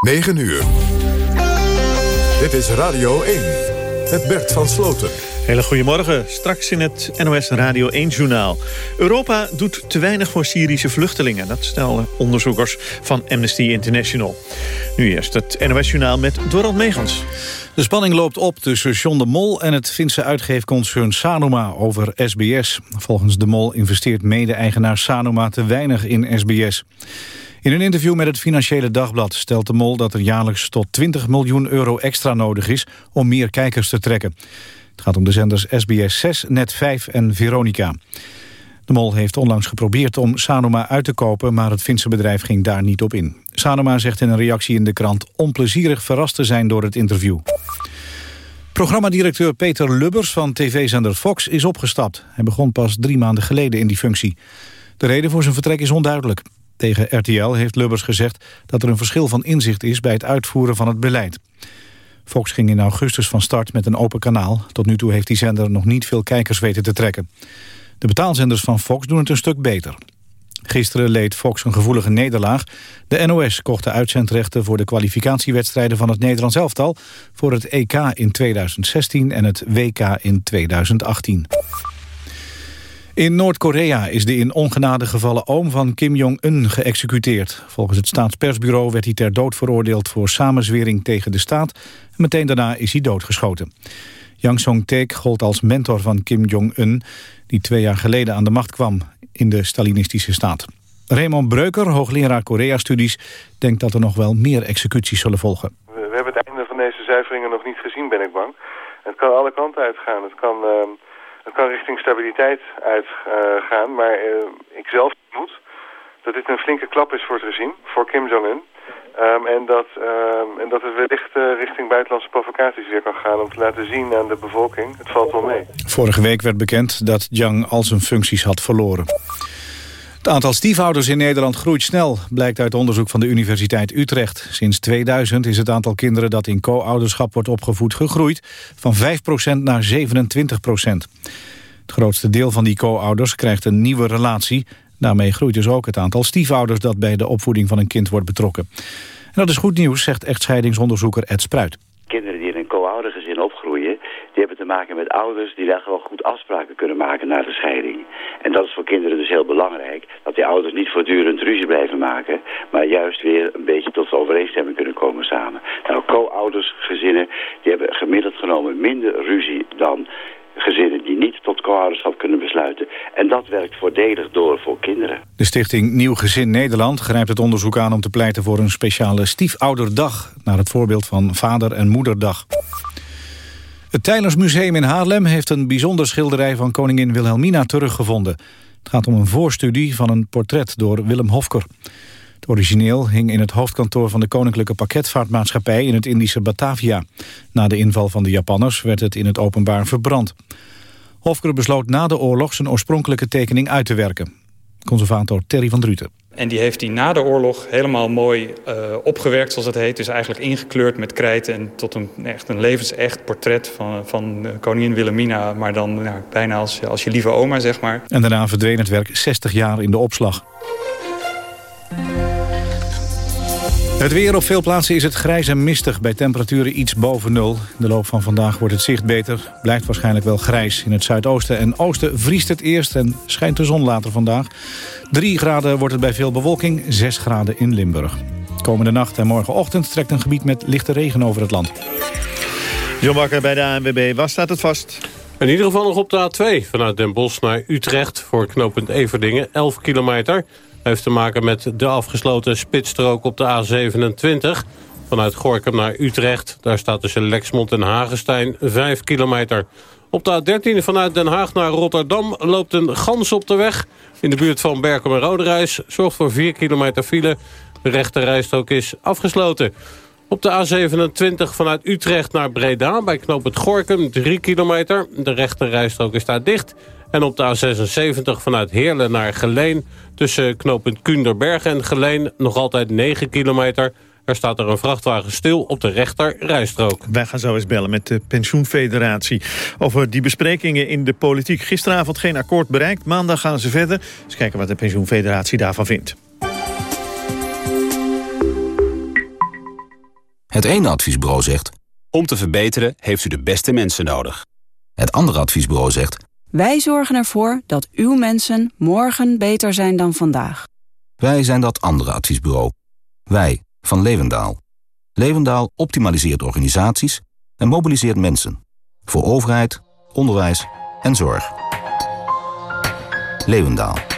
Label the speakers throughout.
Speaker 1: 9 uur. Dit is Radio 1 met Bert van Sloten.
Speaker 2: Hele goedemorgen. Straks in het NOS Radio 1-journaal. Europa doet te weinig voor Syrische vluchtelingen. Dat stellen onderzoekers van Amnesty International. Nu eerst het NOS-journaal met Dorald Megans.
Speaker 3: De spanning loopt op tussen John de Mol en het Finse uitgeefconcern Sanoma over SBS. Volgens de Mol investeert mede-eigenaar Sanoma te weinig in SBS. In een interview met het Financiële Dagblad stelt de Mol dat er jaarlijks tot 20 miljoen euro extra nodig is om meer kijkers te trekken. Het gaat om de zenders SBS 6, Net 5 en Veronica. De Mol heeft onlangs geprobeerd om Sanoma uit te kopen... maar het Finse bedrijf ging daar niet op in. Sanoma zegt in een reactie in de krant... onplezierig verrast te zijn door het interview. Programmadirecteur Peter Lubbers van tv-zender Fox is opgestapt. Hij begon pas drie maanden geleden in die functie. De reden voor zijn vertrek is onduidelijk. Tegen RTL heeft Lubbers gezegd dat er een verschil van inzicht is... bij het uitvoeren van het beleid. Fox ging in augustus van start met een open kanaal. Tot nu toe heeft die zender nog niet veel kijkers weten te trekken. De betaalzenders van Fox doen het een stuk beter. Gisteren leed Fox een gevoelige nederlaag. De NOS kocht de uitzendrechten voor de kwalificatiewedstrijden van het Nederlands elftal... voor het EK in 2016 en het WK in 2018. In Noord-Korea is de in ongenade gevallen oom van Kim Jong-un geëxecuteerd. Volgens het staatspersbureau werd hij ter dood veroordeeld voor samenzwering tegen de staat. En meteen daarna is hij doodgeschoten. Yang Song-taek gold als mentor van Kim Jong-un... die twee jaar geleden aan de macht kwam in de Stalinistische staat. Raymond Breuker, hoogleraar Korea-studies... denkt dat er nog wel meer executies zullen volgen.
Speaker 4: We hebben het einde van deze zuiveringen nog niet gezien, ben ik bang. Het kan alle kanten uitgaan. Het kan... Het kan richting stabiliteit uitgaan, maar uh, ik zelf moet dat dit een flinke klap is voor het regime, voor Kim Jong-un. Um, en, dat, um, en dat het wellicht uh, richting buitenlandse provocaties weer kan gaan... om te laten zien aan de bevolking, het valt wel mee.
Speaker 3: Vorige week werd bekend dat Jang al zijn functies had verloren. Het aantal stiefouders in Nederland groeit snel, blijkt uit onderzoek van de Universiteit Utrecht. Sinds 2000 is het aantal kinderen dat in co-ouderschap wordt opgevoed gegroeid van 5% naar 27%. Het grootste deel van die co-ouders krijgt een nieuwe relatie. Daarmee groeit dus ook het aantal stiefouders dat bij de opvoeding van een kind wordt betrokken. En dat is goed nieuws, zegt echtscheidingsonderzoeker Ed Spruit.
Speaker 5: Co-oudergezin opgroeien die hebben te maken met ouders die daar gewoon goed afspraken kunnen maken na de scheiding. En dat is voor kinderen dus heel belangrijk. Dat die ouders niet voortdurend ruzie blijven maken. Maar juist weer een beetje tot overeenstemming kunnen komen samen. Nou, co-ouders, gezinnen, die hebben gemiddeld genomen minder ruzie dan gezinnen die niet tot co-ouderschap kunnen besluiten. En dat werkt voordelig door voor kinderen.
Speaker 3: De stichting Nieuw Gezin Nederland grijpt het onderzoek aan om te pleiten voor een speciale stiefouderdag... naar het voorbeeld van Vader- en Moederdag. Het Tijlersmuseum in Haarlem heeft een bijzonder schilderij van koningin Wilhelmina teruggevonden. Het gaat om een voorstudie van een portret door Willem Hofker. Het origineel hing in het hoofdkantoor van de Koninklijke Pakketvaartmaatschappij in het Indische Batavia. Na de inval van de Japanners werd het in het openbaar verbrand. Hofker besloot na de oorlog zijn oorspronkelijke tekening uit te werken. Conservator Terry van Druten.
Speaker 6: En die heeft hij na de oorlog helemaal mooi uh, opgewerkt, zoals het heet. Dus eigenlijk ingekleurd met krijt en tot een, echt een levensecht portret van, van koningin Wilhelmina. Maar dan nou, bijna als, als je lieve oma, zeg maar.
Speaker 3: En daarna verdween het werk 60 jaar in de opslag. Het weer op veel plaatsen is het grijs en mistig bij temperaturen iets boven nul. In de loop van vandaag wordt het zicht beter. Blijft waarschijnlijk wel grijs. In het zuidoosten en oosten vriest het eerst en schijnt de zon later vandaag. 3 graden wordt het bij veel bewolking, 6 graden in Limburg. Komende nacht en morgenochtend trekt een gebied met lichte regen over het land.
Speaker 2: John Bakker bij de ANWB, waar staat het vast?
Speaker 7: In ieder geval nog op de A2 vanuit Den Bosch naar Utrecht... voor knooppunt Everdingen, 11 kilometer heeft te maken met de afgesloten spitsstrook op de A27. Vanuit Gorkum naar Utrecht. Daar staat tussen Lexmond en Hagenstein 5 kilometer. Op de A13 vanuit Den Haag naar Rotterdam loopt een gans op de weg. In de buurt van Berkem en Roderijs zorgt voor 4 kilometer file. De rechte rijstrook is afgesloten. Op de A27 vanuit Utrecht naar Breda bij knooppunt Gorkum 3 kilometer. De rechte rijstrook is daar dicht. En op de A76 vanuit Heerlen naar Geleen... tussen knooppunt Kunderberg en Geleen nog altijd 9 kilometer... Er staat er een vrachtwagen stil op de rechter rijstrook.
Speaker 2: Wij gaan zo eens bellen met de pensioenfederatie... over die besprekingen in de politiek. Gisteravond geen akkoord bereikt, maandag gaan ze verder. Eens kijken wat de pensioenfederatie daarvan vindt.
Speaker 8: Het ene adviesbureau zegt...
Speaker 9: Om te verbeteren heeft u de beste mensen nodig.
Speaker 8: Het andere adviesbureau zegt...
Speaker 10: Wij zorgen ervoor dat uw mensen morgen beter zijn dan vandaag.
Speaker 8: Wij zijn dat andere adviesbureau. Wij, van Levendaal. Levendaal optimaliseert organisaties en mobiliseert mensen. Voor overheid, onderwijs en zorg. Levendaal.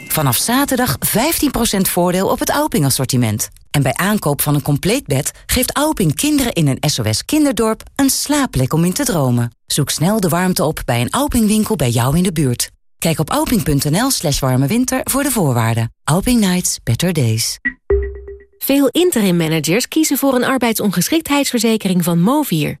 Speaker 11: Vanaf zaterdag 15% voordeel op het Alping-assortiment. En bij aankoop van een compleet bed geeft Alping kinderen in een SOS kinderdorp een slaapplek om in te dromen. Zoek snel de warmte op bij een Alping-winkel bij jou in de buurt. Kijk op alping.nl slash warme winter voor de voorwaarden. Alping Nights, better days.
Speaker 12: Veel interim managers kiezen voor een arbeidsongeschiktheidsverzekering van Movier.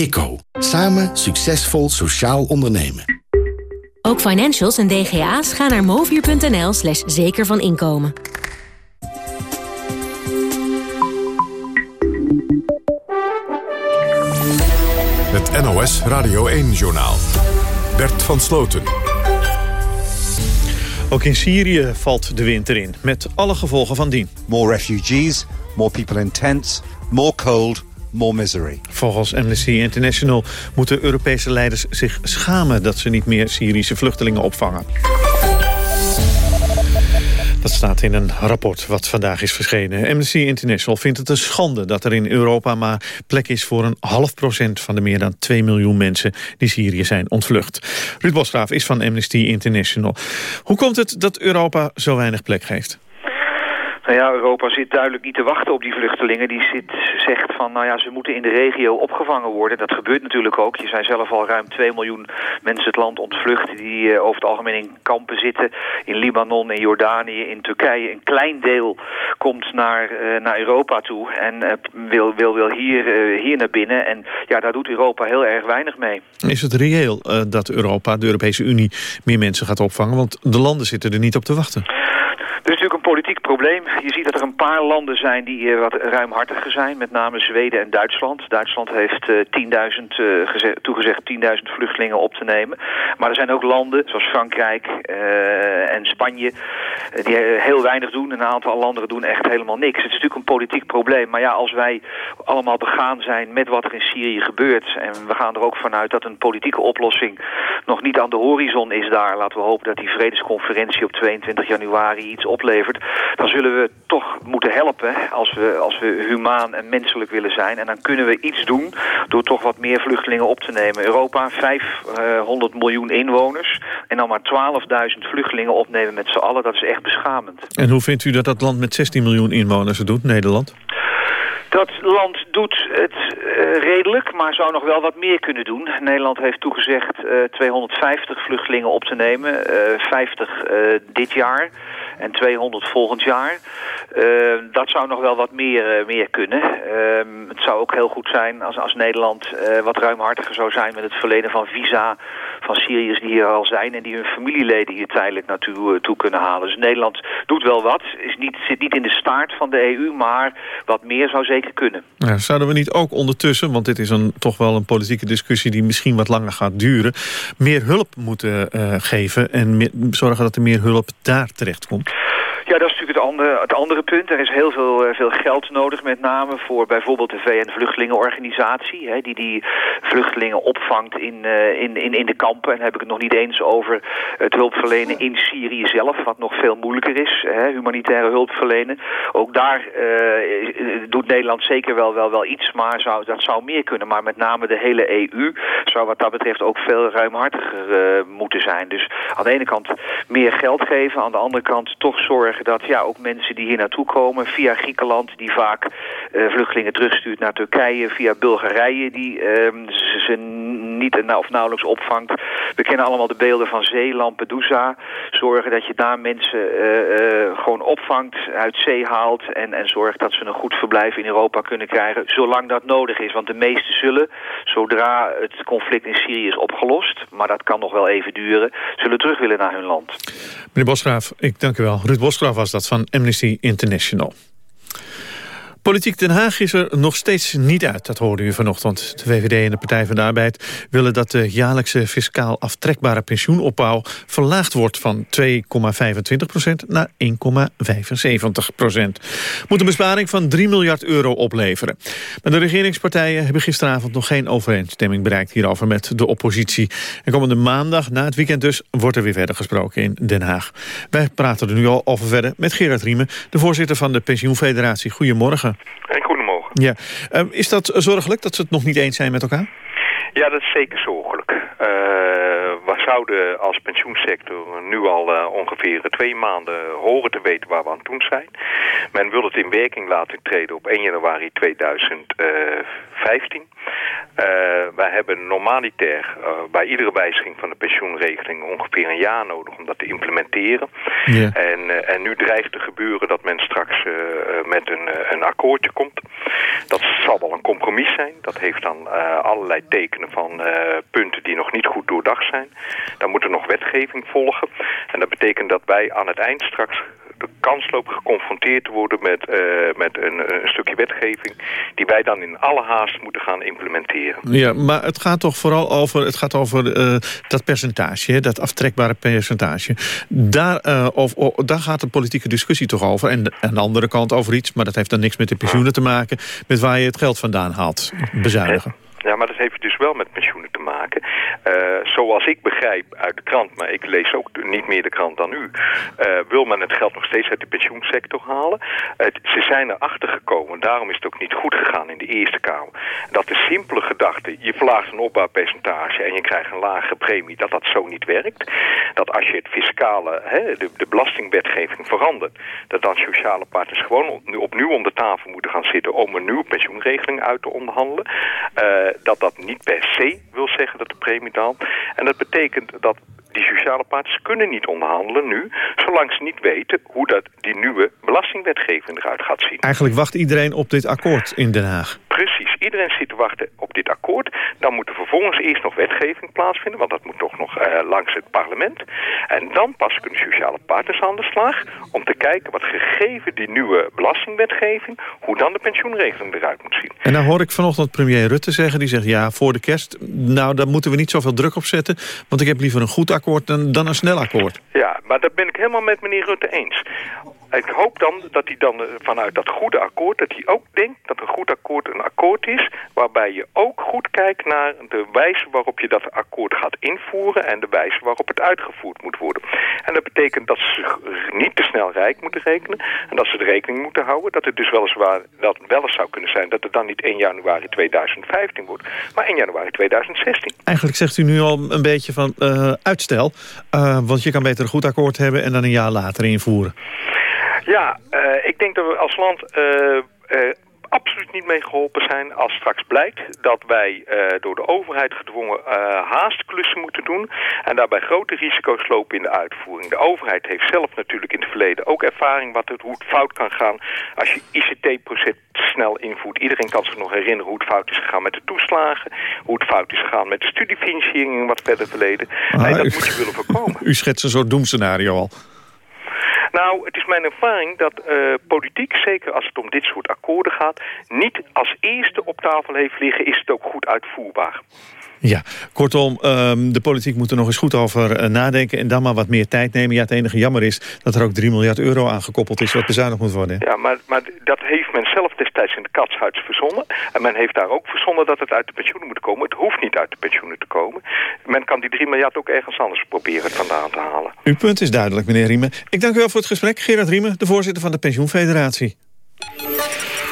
Speaker 13: ICO. Samen succesvol sociaal ondernemen.
Speaker 12: Ook financials en DGA's gaan naar movier.nl slash zeker van inkomen.
Speaker 1: Het NOS Radio 1-journaal. Bert van Sloten.
Speaker 2: Ook in Syrië valt de winter in, met alle gevolgen van dien.
Speaker 14: More refugees, more people in tents, more cold, more misery.
Speaker 2: Volgens Amnesty International moeten Europese leiders zich schamen... dat ze niet meer Syrische vluchtelingen opvangen. Dat staat in een rapport wat vandaag is verschenen. Amnesty International vindt het een schande dat er in Europa maar plek is voor een half procent van de meer dan 2 miljoen mensen die Syrië zijn ontvlucht. Ruud Bosgraaf is van Amnesty International. Hoe komt het dat Europa zo weinig plek geeft?
Speaker 15: Nou ja, Europa zit duidelijk niet te wachten op die vluchtelingen. Die zit, zegt van, nou ja, ze moeten in de regio opgevangen worden. Dat gebeurt natuurlijk ook. Je zijn zelf al ruim 2 miljoen mensen het land ontvlucht... die uh, over het algemeen in kampen zitten. In Libanon, in Jordanië, in Turkije. Een klein deel komt naar, uh, naar Europa toe en uh, wil, wil, wil hier, hier naar binnen. En ja, daar doet Europa heel erg weinig mee.
Speaker 2: Is het reëel dat Europa, de Europese Unie, meer mensen gaat opvangen? Want de landen zitten er niet op te wachten.
Speaker 15: Is natuurlijk een politiek probleem. Je ziet dat er een paar landen zijn die uh, wat ruimhartiger zijn. Met name Zweden en Duitsland. Duitsland heeft uh, 10.000 uh, toegezegd 10.000 vluchtelingen op te nemen. Maar er zijn ook landen zoals Frankrijk en Spanje die heel weinig doen. Een aantal landen doen echt helemaal niks. Het is natuurlijk een politiek probleem. Maar ja, als wij allemaal begaan zijn met wat er in Syrië gebeurt... en we gaan er ook vanuit dat een politieke oplossing nog niet aan de horizon is daar... laten we hopen dat die vredesconferentie op 22 januari iets oplevert... dan zullen we toch moeten helpen als we, als we humaan en menselijk willen zijn. En dan kunnen we iets doen door toch wat meer vluchtelingen op te nemen. Europa, 500 miljoen inwoners en dan maar 12.000 vluchtelingen opnemen met z'n allen. Dat is echt beschamend.
Speaker 2: En hoe vindt u dat dat land met 16 miljoen inwoners het doet, Nederland?
Speaker 15: Dat land doet het uh, redelijk, maar zou nog wel wat meer kunnen doen. Nederland heeft toegezegd uh, 250 vluchtelingen op te nemen, uh, 50 dit jaar en 200 volgend jaar. Uh, dat zou nog wel wat meer, uh, meer kunnen. Uh, het zou ook heel goed zijn als, als Nederland uh, wat ruimhartiger zou zijn met het verlenen van visa van Syriërs die hier al zijn en die hun familieleden hier tijdelijk naartoe toe kunnen halen. Dus Nederland doet wel wat, is niet, zit niet in de staart van de EU, maar wat meer zou zeker kunnen.
Speaker 2: Ja, zouden we niet ook ondertussen, want dit is een, toch wel een politieke discussie die misschien wat langer gaat duren, meer hulp moeten geven en meer, zorgen dat er meer hulp daar terecht komt?
Speaker 15: Het andere, het andere punt. Er is heel veel, veel geld nodig, met name voor bijvoorbeeld de VN-vluchtelingenorganisatie... Die die vluchtelingen opvangt in, in, in, in de kampen. En dan heb ik het nog niet eens over het hulpverlenen in Syrië zelf... wat nog veel moeilijker is, hè, humanitaire hulp verlenen. Ook daar doet Nederland zeker wel, wel, wel iets, maar zou, dat zou meer kunnen. Maar met name de hele EU zou wat dat betreft ook veel ruimhartiger moeten zijn. Dus aan de ene kant meer geld geven, aan de andere kant toch zorgen dat ja, ook mensen die hier naartoe komen via Griekenland, die vaak uh, vluchtelingen terugstuurt naar Turkije, via Bulgarije, die uh, niet of nauwelijks opvangt. We kennen allemaal de beelden van zee, Lampedusa. Zorgen dat je daar mensen uh, gewoon opvangt, uit zee haalt en, en zorgt dat ze een goed verblijf in Europa kunnen krijgen, zolang dat nodig is. Want de meesten zullen, zodra het conflict in Syrië is opgelost, maar dat kan nog wel even duren, zullen terug willen naar hun land.
Speaker 2: Meneer Bosgraaf, ik dank u wel. Ruud Bosgraaf was dat van Amnesty International. Politiek Den Haag is er nog steeds niet uit, dat hoorde u vanochtend. De VVD en de Partij van de Arbeid willen dat de jaarlijkse fiscaal aftrekbare pensioenopbouw verlaagd wordt van 2,25% naar 1,75% Moet een besparing van 3 miljard euro opleveren. Maar de regeringspartijen hebben gisteravond nog geen overeenstemming bereikt hierover met de oppositie. En komende maandag, na het weekend dus, wordt er weer verder gesproken in Den Haag. Wij praten er nu al over verder met Gerard Riemen, de voorzitter van de Pensioenfederatie. Goedemorgen.
Speaker 16: En goedemorgen.
Speaker 2: Ja. Uh, is dat zorgelijk dat ze het nog niet eens zijn met elkaar?
Speaker 16: Ja, dat is zeker zorgelijk. Uh, zouden als pensioensector nu al uh, ongeveer twee maanden horen te weten waar we aan toe zijn. Men wil het in werking laten treden op 1 januari 2015. Uh, wij hebben normalitair uh, bij iedere wijziging van de pensioenregeling ongeveer een jaar nodig om dat te implementeren. Ja. En, uh, en nu dreigt te gebeuren dat men straks met een, een akkoordje komt. Dat zal wel een compromis zijn. Dat heeft dan allerlei tekenen van punten die nog niet goed doordacht zijn. Dan moet er nog wetgeving volgen. En dat betekent dat wij aan het eind straks de kans lopen geconfronteerd te worden met, uh, met een, een, stukje wetgeving... die wij dan in alle haast moeten gaan implementeren.
Speaker 2: Ja, maar het gaat toch vooral over, het gaat over uh, dat percentage, dat aftrekbare percentage. Daar, uh, of, of, daar gaat de politieke discussie toch over. En aan de andere kant over iets, maar dat heeft dan niks met de pensioenen te maken... met waar je het geld vandaan haalt, bezuinigen.
Speaker 16: Ja, maar dat heeft dus wel met pensioenen te maken. Uh, zoals ik begrijp uit de krant, maar ik lees ook niet meer de krant dan u... Uh, wil men het geld nog steeds uit de pensioensector halen. Uh, ze zijn erachter gekomen, daarom is het ook niet goed gegaan in de Eerste Kamer... dat de simpele gedachte, je verlaagt een opbouwpercentage... en je krijgt een lagere premie, dat dat zo niet werkt. Dat als je het fiscale, hè, de, de belastingwetgeving verandert... dat dan sociale partners gewoon opnieuw om de tafel moeten gaan zitten... om een nieuwe pensioenregeling uit te onderhandelen dat dat niet per se wil zeggen dat de premie daalt. En dat betekent dat die sociale partners kunnen niet onderhandelen nu... zolang ze niet weten hoe dat die nieuwe belastingwetgeving eruit gaat zien.
Speaker 2: Eigenlijk wacht iedereen op dit akkoord in Den Haag.
Speaker 16: Precies. Iedereen zit te wachten op dit akkoord. Dan moet er vervolgens eerst nog wetgeving plaatsvinden... want dat moet toch nog uh, langs het parlement. En dan pas kunnen sociale partners aan de slag... om te kijken wat gegeven die nieuwe belastingwetgeving... hoe dan de pensioenregeling eruit moet zien.
Speaker 2: En dan hoor ik vanochtend premier Rutte zeggen... die zegt ja, voor de kerst, nou, daar moeten we niet zoveel druk op zetten... want ik heb liever een goed akkoord dan, dan een snel akkoord.
Speaker 16: Ja, maar dat ben ik helemaal met meneer Rutte eens. Ik hoop dan dat hij dan vanuit dat goede akkoord... dat hij ook denkt dat een goed akkoord een akkoord is... waarbij je ook goed kijkt naar de wijze waarop je dat akkoord gaat invoeren... en de wijze waarop het uitgevoerd moet worden. En dat betekent dat ze niet te snel rijk moeten rekenen... en dat ze de rekening moeten houden... dat het dus weliswaar dat wel eens zou kunnen zijn... dat het dan niet 1 januari 2015 wordt... maar 1 januari 2016.
Speaker 2: Eigenlijk zegt u nu al een beetje van uh, uitstel... Uh, want je kan beter een goed akkoord hebben... en dan een jaar later invoeren.
Speaker 16: Ja, uh, ik denk dat we als land uh, uh, absoluut niet mee geholpen zijn als straks blijkt dat wij door de overheid gedwongen haastklussen moeten doen en daarbij grote risico's lopen in de uitvoering. De overheid heeft zelf natuurlijk in het verleden ook ervaring wat het, hoe het fout kan gaan als je ICT-proces snel invoert. Iedereen kan zich nog herinneren hoe het fout is gegaan met de toeslagen, hoe het fout is gegaan met de studiefinanciering in wat verder verleden. Ah, nee, dat u, moet je willen voorkomen.
Speaker 2: U schetst een soort doemscenario al.
Speaker 16: Nou, het is mijn ervaring dat uh, politiek, zeker als het om dit soort akkoorden gaat... niet als eerste op tafel heeft liggen, is het ook goed uitvoerbaar.
Speaker 2: Ja, kortom, ehm, de politiek moet er nog eens goed over eh, nadenken... en dan maar wat meer tijd nemen. Ja, het enige jammer is dat er ook 3 miljard euro aangekoppeld is... wat bezuinigd moet worden.
Speaker 16: Ja, maar, maar dat heeft men zelf destijds in de katshuis verzonnen. En men heeft daar ook verzonnen dat het uit de pensioenen moet komen. Het hoeft niet uit de pensioenen te komen. Men kan die 3 miljard ook ergens anders proberen vandaan te halen.
Speaker 2: Uw punt is duidelijk, meneer Riemen. Ik dank u wel voor het gesprek. Gerard Riemen, de voorzitter van de Pensioenfederatie.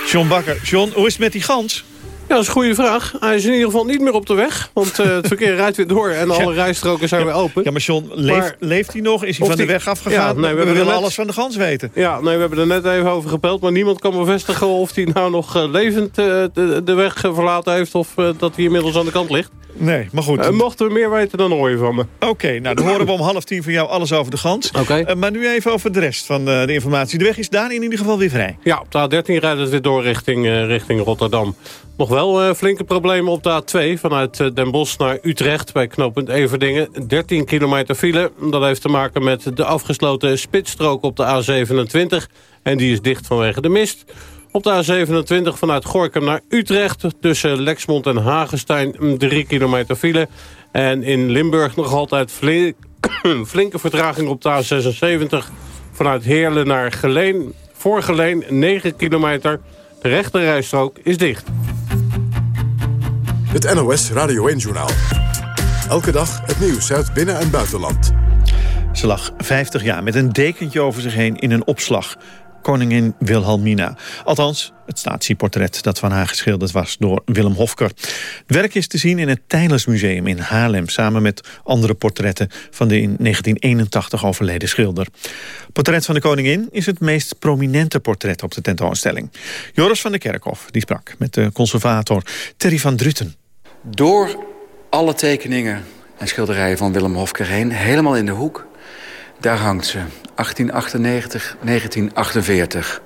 Speaker 2: John Bakker. John, hoe is het met die gans?
Speaker 7: Ja, dat is een goede vraag. Hij is in ieder geval niet meer op de weg. Want uh, het verkeer rijdt weer door en alle rijstroken zijn
Speaker 2: ja,
Speaker 7: weer open.
Speaker 2: Ja, maar John, leeft, maar, leeft hij nog? Is hij van die, de weg afgegaan? Ja, nee, we, we willen net, alles van de gans weten.
Speaker 7: Ja, nee, we hebben er net even over gepeld. Maar niemand kan bevestigen of hij nou nog uh, levend uh, de, de, weg verlaten heeft... of dat hij inmiddels aan de kant ligt.
Speaker 2: Nee, maar goed.
Speaker 7: mochten we meer weten, dan hoor je van me.
Speaker 2: Oké, okay, nou dan horen we om half tien van jou alles over de gans.
Speaker 7: Oké. Okay.
Speaker 2: maar nu even over de rest van de informatie. De weg is daar in ieder geval weer vrij.
Speaker 7: Ja, op de A13 rijdt het weer door richting, richting Rotterdam. Nog wel uh, flinke problemen op de A2 vanuit uh, Den Bosch naar Utrecht... bij knooppunt Everdingen. 13 kilometer file. Dat heeft te maken met de afgesloten spitsstrook op de A27. En die is dicht vanwege de mist. Op de A27 vanuit Gorkum naar Utrecht... tussen Lexmond en Hagenstein 3 kilometer file. En in Limburg nog altijd flink, flinke vertraging op de A76... vanuit Heerlen naar Geleen. Voor Geleen 9 kilometer... De rechterrijstrook is dicht.
Speaker 1: Het NOS Radio 1-journaal. Elke dag het nieuws uit binnen- en buitenland.
Speaker 2: Ze lag 50 jaar met een dekentje over zich heen in een opslag koningin Wilhelmina. Althans, het statieportret dat van haar geschilderd was door Willem Hofker. Het werk is te zien in het Tijlersmuseum in Haarlem... samen met andere portretten van de in 1981 overleden schilder. portret van de koningin is het meest prominente portret op de tentoonstelling. Joris van der Kerkhof die sprak met de conservator Terry van Druten.
Speaker 17: Door alle tekeningen en schilderijen van Willem Hofker heen, helemaal in de hoek... daar hangt ze, 1898, 1948.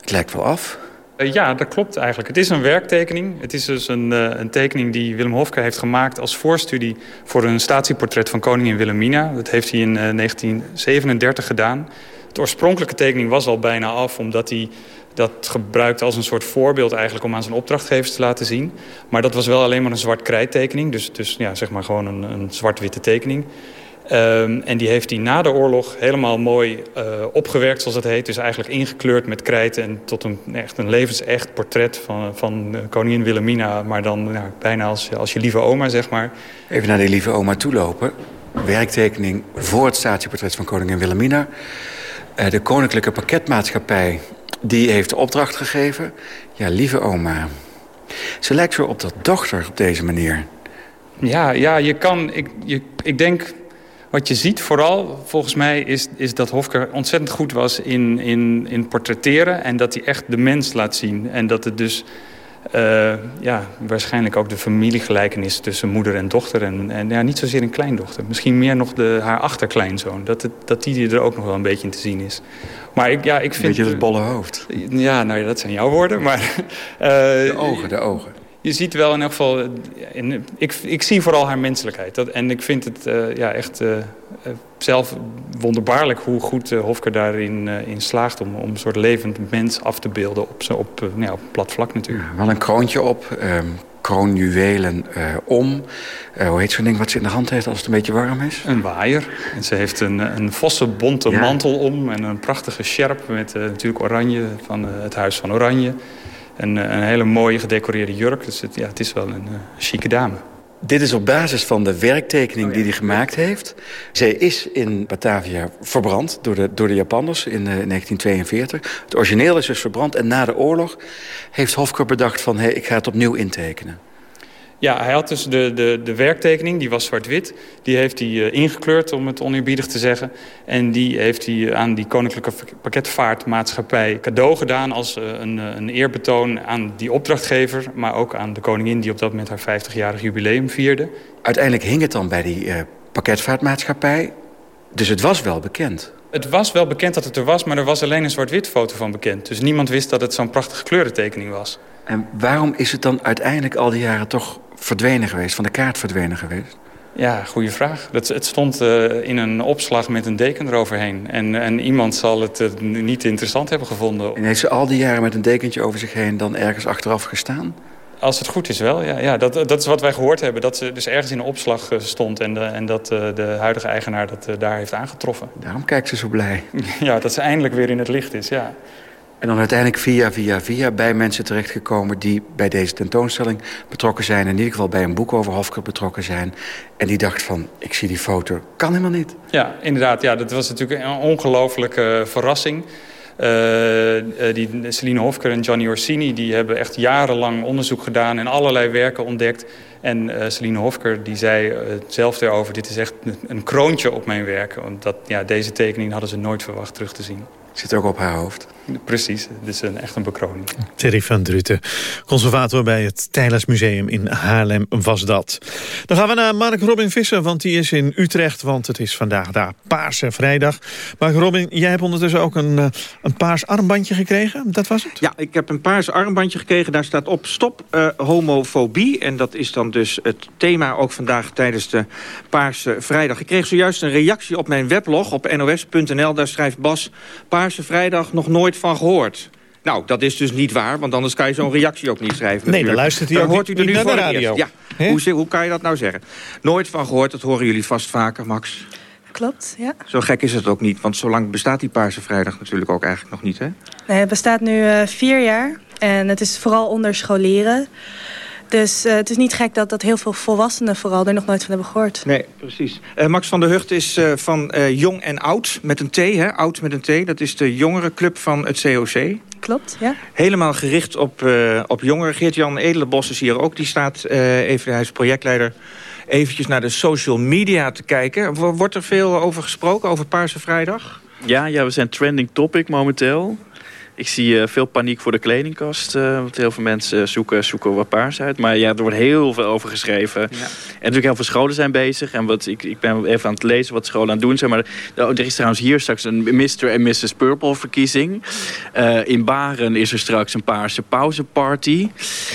Speaker 17: Het lijkt wel af.
Speaker 6: Uh, ja, dat klopt eigenlijk. Het is een werktekening. Het is dus een, uh, een tekening die Willem Hofke heeft gemaakt als voorstudie... voor een statieportret van koningin Wilhelmina. Dat heeft hij in uh, 1937 gedaan. De oorspronkelijke tekening was al bijna af... omdat hij dat gebruikte als een soort voorbeeld eigenlijk... om aan zijn opdrachtgevers te laten zien. Maar dat was wel alleen maar een zwart krijttekening. Dus, dus ja, zeg maar gewoon een, een zwart-witte tekening. Um, en die heeft hij na de oorlog helemaal mooi uh, opgewerkt, zoals het heet. Dus eigenlijk ingekleurd met krijt en tot een, echt een levensecht portret van, van koningin Wilhelmina. Maar dan bijna als, als je lieve oma, zeg maar.
Speaker 17: Even naar die lieve oma toelopen. Werktekening voor het statieportret van koningin Wilhelmina. Uh, de Koninklijke Pakketmaatschappij die heeft de opdracht gegeven. Ja, lieve oma. Ze lijkt weer op dat dochter op deze manier.
Speaker 6: Ja, ja je kan... Ik, ik denk wat je ziet vooral, volgens mij, is, is dat Hofker ontzettend goed was in, in, in portretteren. En dat hij echt de mens laat zien. En dat het dus uh, ja, waarschijnlijk ook de familiegelijkenis tussen moeder en dochter. En, en ja, niet zozeer een kleindochter. Misschien meer nog de, haar achterkleinzoon. Dat, het, dat die er ook nog wel een beetje in te zien is. Maar ik, ja, ik vind...
Speaker 17: Beetje het bolle hoofd.
Speaker 6: Ja, nou ja, dat zijn jouw woorden. Maar, uh,
Speaker 17: de ogen, de ogen
Speaker 6: je ziet wel in elk geval... In, ik, ik zie vooral haar menselijkheid. Dat, en ik vind het uh, ja, echt uh, zelf wonderbaarlijk hoe goed Hofker daarin in slaagt... Om, om een soort levend mens af te beelden op, op, ja, op plat vlak natuurlijk.
Speaker 17: Ja, wel een kroontje op, um, kroonjuwelen om. hoe heet zo'n ding wat ze in de hand heeft als het een beetje warm is?
Speaker 6: Een waaier. En ze heeft een, een vossenbonte ja. mantel om en een prachtige sjerp... met natuurlijk oranje van het Huis van Oranje een, een hele mooie gedecoreerde jurk. Dus het, ja, het is wel een uh, chique dame.
Speaker 17: Dit is op basis van de werktekening die hij gemaakt heeft. Zij is in Batavia verbrand door de, door de Japanners in uh, 1942. Het origineel is dus verbrand en na de oorlog heeft Hofker bedacht van... Hey, ik ga het opnieuw intekenen.
Speaker 6: Ja, hij had dus de, de, de werktekening, die was zwart-wit. Die heeft hij uh, ingekleurd, om het oneerbiedig te zeggen. En die heeft hij aan die Koninklijke Pakketvaartmaatschappij cadeau gedaan... als uh, een, een eerbetoon aan die opdrachtgever... maar ook aan de koningin die op dat moment haar 50-jarig jubileum vierde.
Speaker 17: Uiteindelijk hing het dan bij die pakketvaartmaatschappij. Dus het was wel bekend.
Speaker 6: Het was wel bekend dat het er was, maar er was alleen een zwart-wit foto van bekend. Dus niemand wist dat het zo'n prachtige kleurentekening was.
Speaker 17: En waarom is het dan uiteindelijk al die jaren toch verdwenen geweest, van de kaart verdwenen geweest?
Speaker 6: Ja, goede vraag. Dat, het stond uh, in een opslag met een deken eroverheen. En, en iemand zal het uh, niet interessant hebben gevonden.
Speaker 17: En heeft ze al die jaren met een dekentje over zich heen dan ergens achteraf gestaan?
Speaker 6: Als het goed is wel, ja. ja dat, dat is wat wij gehoord hebben. Dat ze dus ergens in een opslag stond en, de, en dat de huidige eigenaar dat daar heeft aangetroffen.
Speaker 17: Daarom kijkt ze zo blij.
Speaker 6: Ja, dat ze eindelijk weer in het licht is, ja.
Speaker 17: En dan uiteindelijk via, via, via bij mensen terechtgekomen... die bij deze tentoonstelling betrokken zijn. In ieder geval bij een boek over Hofker betrokken zijn. En die dacht van, ik zie die foto, kan helemaal niet.
Speaker 6: Ja, inderdaad. Ja, dat was natuurlijk een ongelofelijke verrassing. Uh, die Celine Hofker en Johnny Orsini die hebben echt jarenlang onderzoek gedaan... en allerlei werken ontdekt. En uh, Celine Hofker die zei hetzelfde erover... dit is echt een kroontje op mijn werk. Want dat, ja, deze tekening hadden ze nooit verwacht terug te zien.
Speaker 17: Zit ook op haar hoofd.
Speaker 6: Precies, het is een, echt een bekroning.
Speaker 2: Terry van Druten, conservator bij het Tijlers Museum in Haarlem was dat. Dan gaan we naar Mark Robin Visser, want die is in Utrecht... want het is vandaag daar Paarse Vrijdag. Mark Robin, jij hebt ondertussen ook een, eh, een paars armbandje gekregen, dat was het?
Speaker 18: Ja, ik heb een paars armbandje gekregen. Daar staat op stop uh, homofobie. En dat is dan dus het thema ook vandaag tijdens de Paarse Vrijdag. Ik kreeg zojuist een reactie op mijn weblog op nos.nl. Daar schrijft Bas, Paarse Vrijdag nog nooit van gehoord. Nou, dat is dus niet waar, want anders kan je zo'n reactie ook niet schrijven.
Speaker 2: Nee, dan luistert hij ook hoort u er nu naar de radio.
Speaker 18: Ja, hoe, hoe kan je dat nou zeggen? Nooit van gehoord, dat horen jullie vast vaker, Max.
Speaker 19: Klopt, ja.
Speaker 18: Zo gek is het ook niet, want zo lang bestaat die Paarse Vrijdag natuurlijk ook eigenlijk nog niet, hè?
Speaker 19: Nee, het bestaat nu uh, vier jaar en het is vooral onder scholieren. Dus uh, het is niet gek dat, dat heel veel volwassenen vooral er nog nooit van hebben gehoord.
Speaker 18: Nee, precies. Uh, Max van der Hucht is uh, van Jong en Oud met een T, hè? Oud met een T. Dat is de jongerenclub van het COC.
Speaker 19: Klopt, ja.
Speaker 18: Helemaal gericht op, op jongeren. Geert-Jan Edelenbos is hier ook. Die staat, even, hij is projectleider, eventjes naar de social media te kijken. Wordt er veel over gesproken, over Paarse Vrijdag?
Speaker 20: Ja, ja, we zijn trending topic momenteel. Ik zie uh, veel paniek voor de kledingkast. Uh, want heel veel mensen zoeken, zoeken wat paars uit. Maar ja, er wordt heel veel over geschreven. Ja. En natuurlijk heel veel scholen zijn bezig. En wat, ik, ik ben even aan het lezen wat scholen aan het doen zijn. Maar oh, er is trouwens hier straks een Mr. en Mrs. Purple verkiezing. Uh, in Baren is er straks een paarse pauzeparty.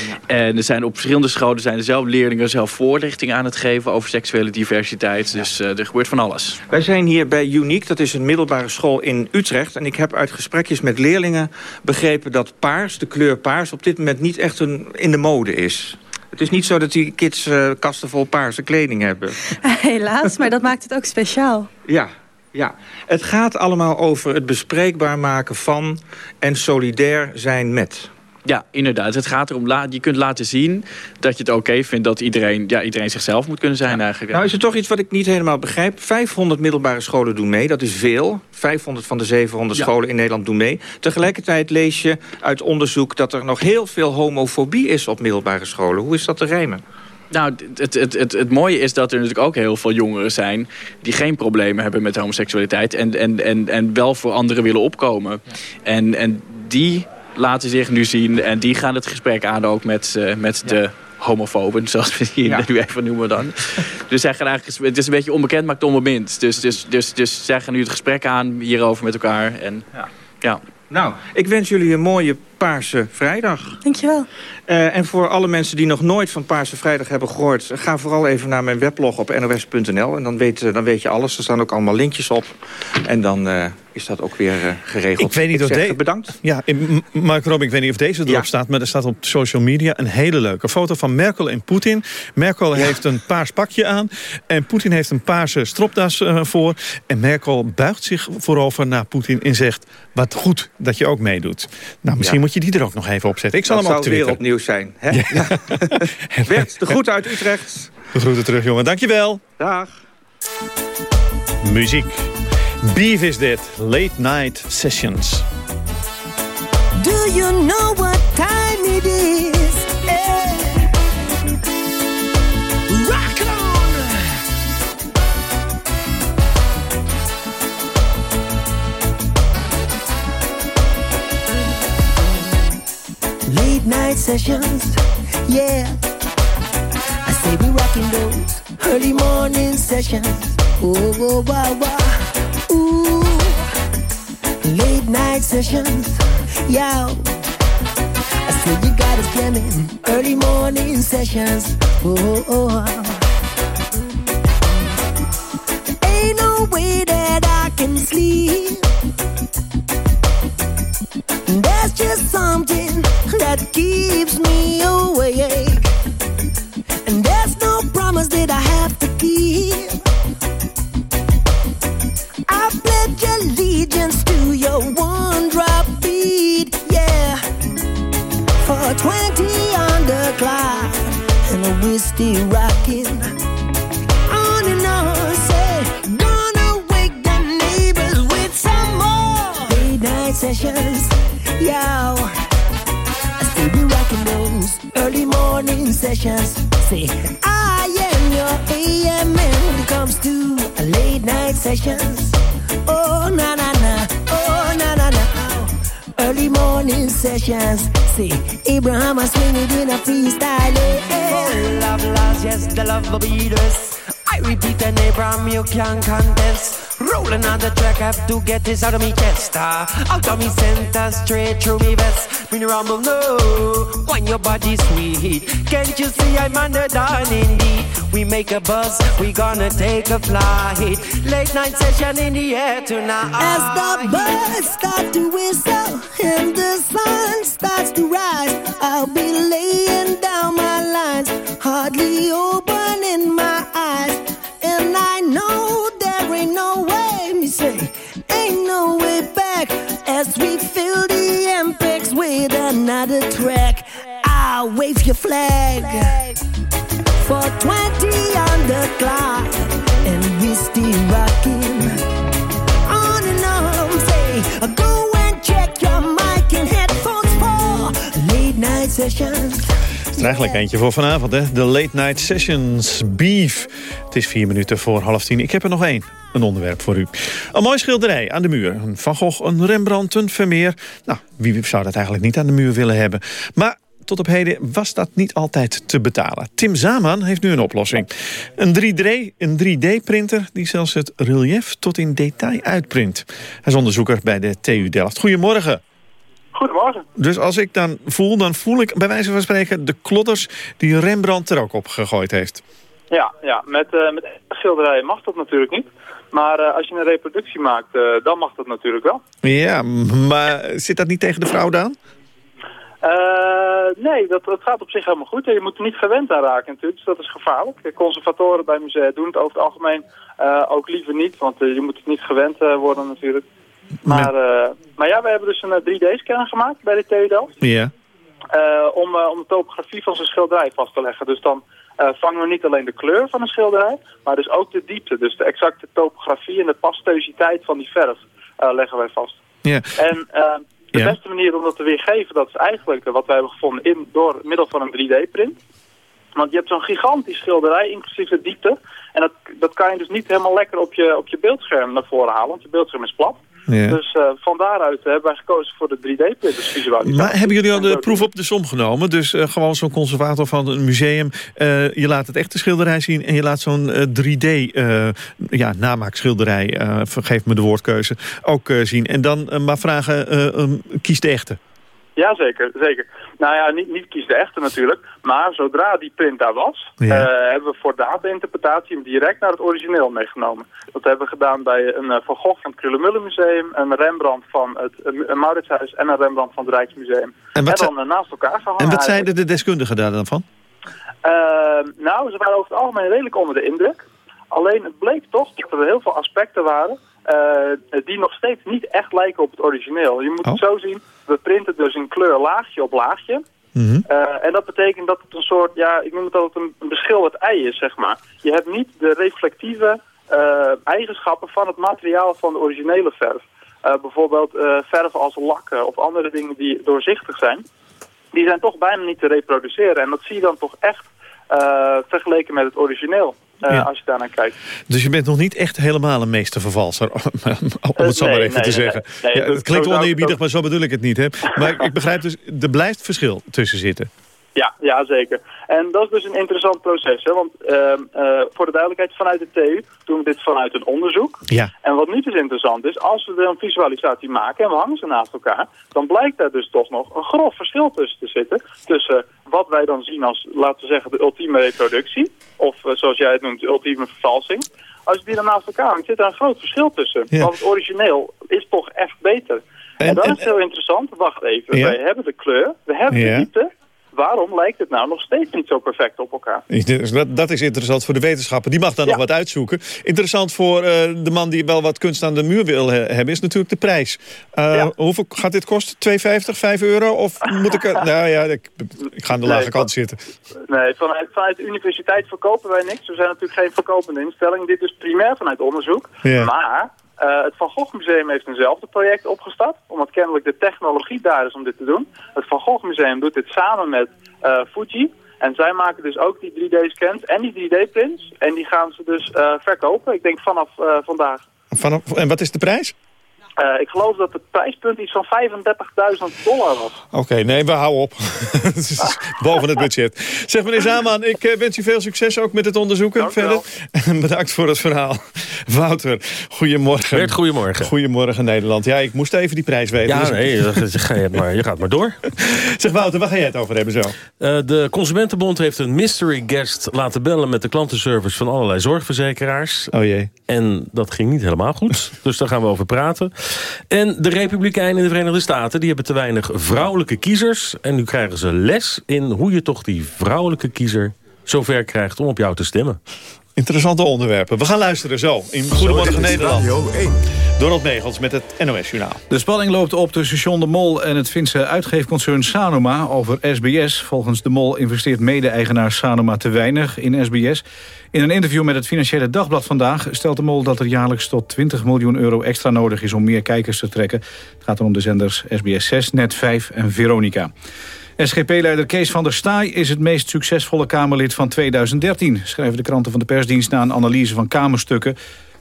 Speaker 20: Ja. En er zijn op verschillende scholen zijn er zelf leerlingen zelf voorlichting aan het geven over seksuele diversiteit. Ja. Dus er gebeurt van alles.
Speaker 18: Wij zijn hier bij Unique. Dat is een middelbare school in Utrecht. En ik heb uit gesprekjes met leerlingen begrepen dat paars, de kleur paars... op dit moment niet echt een, in de mode is. Het is niet zo dat die kids uh, kasten vol paarse kleding hebben.
Speaker 19: Helaas, maar dat maakt het ook speciaal.
Speaker 18: Ja, ja. Het gaat allemaal over het bespreekbaar maken van... en solidair zijn met.
Speaker 20: Ja, inderdaad. Het gaat erom, je kunt laten zien dat je het oké vindt... dat iedereen, ja, iedereen zichzelf moet kunnen zijn eigenlijk.
Speaker 18: Nou is er toch iets wat ik niet helemaal begrijp. 500 middelbare scholen doen mee, dat is veel. 500 van de 700 scholen in Nederland doen mee. Tegelijkertijd lees je uit onderzoek dat er nog heel veel homofobie is op middelbare scholen. Hoe is dat te rijmen?
Speaker 20: Nou, het, het, het, het mooie is dat er natuurlijk ook heel veel jongeren zijn... die geen problemen hebben met homoseksualiteit... en, en, en, en wel voor anderen willen opkomen. En, en die laten zich nu zien. En die gaan het gesprek aan ook met, uh, met de homofoben, zoals we die ja. nu even noemen dan. dus zij gaan eigenlijk, het is een beetje onbekend, maar onbemind. Dus, dus, dus, dus zij gaan nu het gesprek aan hierover met elkaar. En, ja. ja.
Speaker 18: Nou, ik wens jullie een mooie Paarse Vrijdag.
Speaker 19: Dankjewel.
Speaker 18: Uh, en voor alle mensen die nog nooit van Paarse Vrijdag hebben gehoord... ga vooral even naar mijn weblog op nos.nl. En dan weet, dan weet je alles. Er staan ook allemaal linkjes op. En dan uh, is dat ook weer uh, geregeld.
Speaker 2: Ik weet niet
Speaker 18: ik
Speaker 2: of
Speaker 18: zeg, bedankt.
Speaker 2: Ja, Mark Rob, ik weet niet of deze erop ja. staat... maar er staat op social media een hele leuke foto van Merkel en Poetin. Merkel ja. heeft een paars pakje aan... en Poetin heeft een paarse stropdas voor. En Merkel buigt zich voorover naar Poetin en zegt... wat goed dat je ook meedoet. Nou, misschien moet je die er ook nog even opzetten. Ik zal
Speaker 18: dat
Speaker 2: hem op
Speaker 18: Twitter. wereldnieuws zijn. Hè? Ja. Ja. Bert, de groeten uit Utrecht.
Speaker 2: De groeten terug, jongen. Dankjewel.
Speaker 18: Dag.
Speaker 2: Muziek. Beef is dit. Late Night Sessions.
Speaker 21: Do you know what time it is? Late night sessions, yeah. I say we rocking those early morning sessions. Oh, oh, wow, wow. Ooh, late night sessions, yo. I say you got us jamming early morning sessions. Oh, oh, oh. Keeps sessions. Oh, na na na, oh, na na na. Early morning sessions. See, Abraham was swinging in a freestyle. Eh?
Speaker 22: Full of loves, yes, the love will be. I repeat, an Abraham, you can't contest. Rolling on the track, have to get this out of me chest. Uh, out of me center, straight through me vest. Me no rumble, no, when your body's sweet. Can't you see I'm under dawn indeed? We make a buzz, we gonna take a flight. Late night session in the air tonight.
Speaker 21: As the birds start to whistle and the sun starts to rise, I'll be laying down my lines, hardly opening my eyes. With another track. I'll wave your flag for 20 on the clock, and we still rocking on and on. Say, go and check your mic and headphones for late night sessions.
Speaker 2: Eigenlijk eentje voor vanavond, hè? De Late Night Sessions Beef. Het is vier minuten voor half tien. Ik heb er nog één. Een onderwerp voor u. Een mooi schilderij aan de muur. Een Van Gogh, een Rembrandt, een Vermeer. Nou, wie zou dat eigenlijk niet aan de muur willen hebben? Maar tot op heden was dat niet altijd te betalen. Tim Zaman heeft nu een oplossing. Een 3D, een 3D-printer die zelfs het relief tot in detail uitprint. Hij is onderzoeker bij de TU Delft. Goedemorgen.
Speaker 23: Goedemorgen.
Speaker 2: Dus als ik dan voel, dan voel ik bij wijze van spreken de klodders die Rembrandt er ook op gegooid heeft.
Speaker 23: Ja, ja met, uh, met schilderijen mag dat natuurlijk niet. Maar uh, als je een reproductie maakt, uh, dan mag dat natuurlijk wel.
Speaker 2: Ja, maar zit dat niet tegen de fraude aan?
Speaker 23: nee, dat, dat gaat op zich helemaal goed. Je moet er niet gewend aan raken natuurlijk, dus dat is gevaarlijk. Conservatoren bij musea doen het over het algemeen ook liever niet, want je moet het niet gewend worden natuurlijk. Maar, uh, maar ja, we hebben dus een 3D-scan gemaakt bij de TU Delft.
Speaker 2: Ja.
Speaker 23: Uh, om, om de topografie van zijn schilderij vast te leggen. Dus dan vangen we niet alleen de kleur van een schilderij, maar dus ook de diepte. Dus de exacte topografie en de pasteusiteit van die verf leggen wij vast.
Speaker 2: Ja.
Speaker 23: En de ja. beste manier om dat te weergeven, dat is eigenlijk wat wij hebben gevonden in, door middel van een 3D-print. Want je hebt zo'n gigantisch schilderij, inclusief de diepte. En dat, dat kan je dus niet helemaal lekker op je, op je beeldscherm naar voren halen, want je beeldscherm is plat.
Speaker 2: Ja.
Speaker 23: Dus uh, van daaruit hebben wij gekozen voor de 3D-printers visualisatie.
Speaker 2: Maar hebben jullie al de proef op de som genomen? Dus uh, gewoon zo'n conservator van een museum. Uh, je laat het echte schilderij zien en je laat zo'n 3D ja, namaakschilderij, vergeef me de woordkeuze, ook zien. En dan maar vragen, um, kies de echte.
Speaker 23: Ja, zeker, zeker. Nou ja, niet, niet kies de echte natuurlijk. Maar zodra die print daar was,
Speaker 2: Ja.
Speaker 23: eh, hebben we voor data-interpretatie hem direct naar het origineel meegenomen. Dat hebben we gedaan bij een eh, Van Gogh van het Krullenmullen Museum, een Rembrandt van het een, Mauritshuis en een Rembrandt van het Rijksmuseum.
Speaker 2: En wat
Speaker 23: dan eh, naast elkaar gehangen.
Speaker 2: En wat zeiden de deskundigen daar dan van?
Speaker 23: Uh, nou, ze waren over het algemeen redelijk onder de indruk. Alleen het bleek toch dat er heel veel aspecten waren die nog steeds niet echt lijken op het origineel. Je moet
Speaker 2: Oh.
Speaker 23: het zo zien, we printen dus in kleur laagje op laagje.
Speaker 2: Mhm.
Speaker 23: Uh, en dat betekent dat het een soort, ja, ik noem het altijd een, een beschilderd ei is, zeg maar. Je hebt niet de reflectieve uh, eigenschappen van het materiaal van de originele verf. Uh, bijvoorbeeld verf als lakken of andere dingen die doorzichtig zijn. Die zijn toch bijna niet te reproduceren. En dat zie je dan toch echt vergeleken met het origineel.
Speaker 2: Ja.
Speaker 23: Als je daarnaar kijkt.
Speaker 2: Dus je bent nog niet echt helemaal een meestervervalser, om het zo
Speaker 23: nee,
Speaker 2: maar even
Speaker 23: nee,
Speaker 2: te zeggen.
Speaker 23: nee.
Speaker 2: Ja, het klinkt oneerbiedig, maar zo bedoel ik het niet. Hè? Maar ik- ik begrijp dus, er blijft verschil tussen zitten.
Speaker 23: Ja, ja, zeker. En dat is dus een interessant proces. Hè? Want uh, uh, voor de duidelijkheid, vanuit de TU doen we dit vanuit een onderzoek.
Speaker 2: Ja.
Speaker 23: En wat niet dus interessant is, als we een visualisatie maken en we hangen ze naast elkaar, dan blijkt daar dus toch nog een grof verschil tussen te zitten. Tussen wat wij dan zien als, laten we zeggen, de ultieme reproductie. Of uh, zoals jij het noemt, de ultieme vervalsing. Als je die dan naast elkaar hangt, zit daar een groot verschil tussen.
Speaker 2: Ja.
Speaker 23: Want het origineel is toch echt beter. En,
Speaker 2: En-
Speaker 23: dat is heel interessant. Wacht even.
Speaker 2: Ja.
Speaker 23: Wij hebben de kleur, we hebben de diepte. Waarom lijkt het nou nog steeds niet zo perfect op elkaar?
Speaker 2: Dat, dat is interessant voor de wetenschapper. Die mag dan nog wat uitzoeken. Interessant voor eh, de man die wel wat kunst aan de muur wil hebben... is natuurlijk de prijs. Uh, Hoeveel gaat dit kosten? 2,50, 5 euro? Of moet ik... nou ja, ik, ik ga aan de lage kant zitten.
Speaker 23: Nee, vanuit, vanuit de universiteit verkopen wij niks. We zijn natuurlijk geen verkopende instelling. Dit is primair vanuit onderzoek. Maar uh, het Van Gogh Museum heeft eenzelfde project opgestart, omdat kennelijk de technologie daar is om dit te doen. Het Van Gogh Museum doet dit samen met uh, Fuji. En zij maken dus ook die 3D-scans en die 3D-prints. En die gaan ze dus uh, verkopen, ik denk vanaf vandaag.
Speaker 2: Vanaf, en wat is de prijs?
Speaker 23: Uh, ik geloof dat het prijspunt iets van 35.000 dollar was.
Speaker 2: Oké, nee, we houden op. boven het budget. Zeg meneer Zaaman, ik uh, wens u veel succes ook met het onderzoeken Dank verder. En bedankt voor het verhaal. Wouter, goedemorgen.
Speaker 24: Bert, goedemorgen.
Speaker 2: Goedemorgen Nederland. Ja, ik moest even die prijs weten.
Speaker 24: Ja,
Speaker 2: dus...
Speaker 24: nee, je, maar, je gaat maar door.
Speaker 2: zeg Wouter, waar ga jij het over hebben zo?
Speaker 24: Uh, de Consumentenbond heeft een mystery guest laten bellen... met de klantenservice van allerlei zorgverzekeraars.
Speaker 2: Oh jee.
Speaker 24: En dat ging niet helemaal goed. dus daar gaan we over praten. En de Republikeinen in de Verenigde Staten... die hebben te weinig vrouwelijke kiezers. En nu krijgen ze les in hoe je toch die vrouwelijke kiezer... zover krijgt om op jou te stemmen.
Speaker 2: Interessante onderwerpen. We gaan luisteren zo in Goedemorgen Nederland. Donald Megels met het NOS-journaal.
Speaker 3: De spanning loopt op tussen John de Mol en het Finse uitgeefconcern Sanoma over SBS. Volgens de Mol investeert mede-eigenaar Sanoma te weinig in SBS. In een interview met het Financiële Dagblad vandaag stelt de Mol dat er jaarlijks tot 20 miljoen euro extra nodig is om meer kijkers te trekken. Het gaat om de zenders SBS 6, Net 5 en Veronica. SGP-leider Kees van der Staaij is het meest succesvolle Kamerlid van 2013... schrijven de kranten van de persdienst na een analyse van Kamerstukken.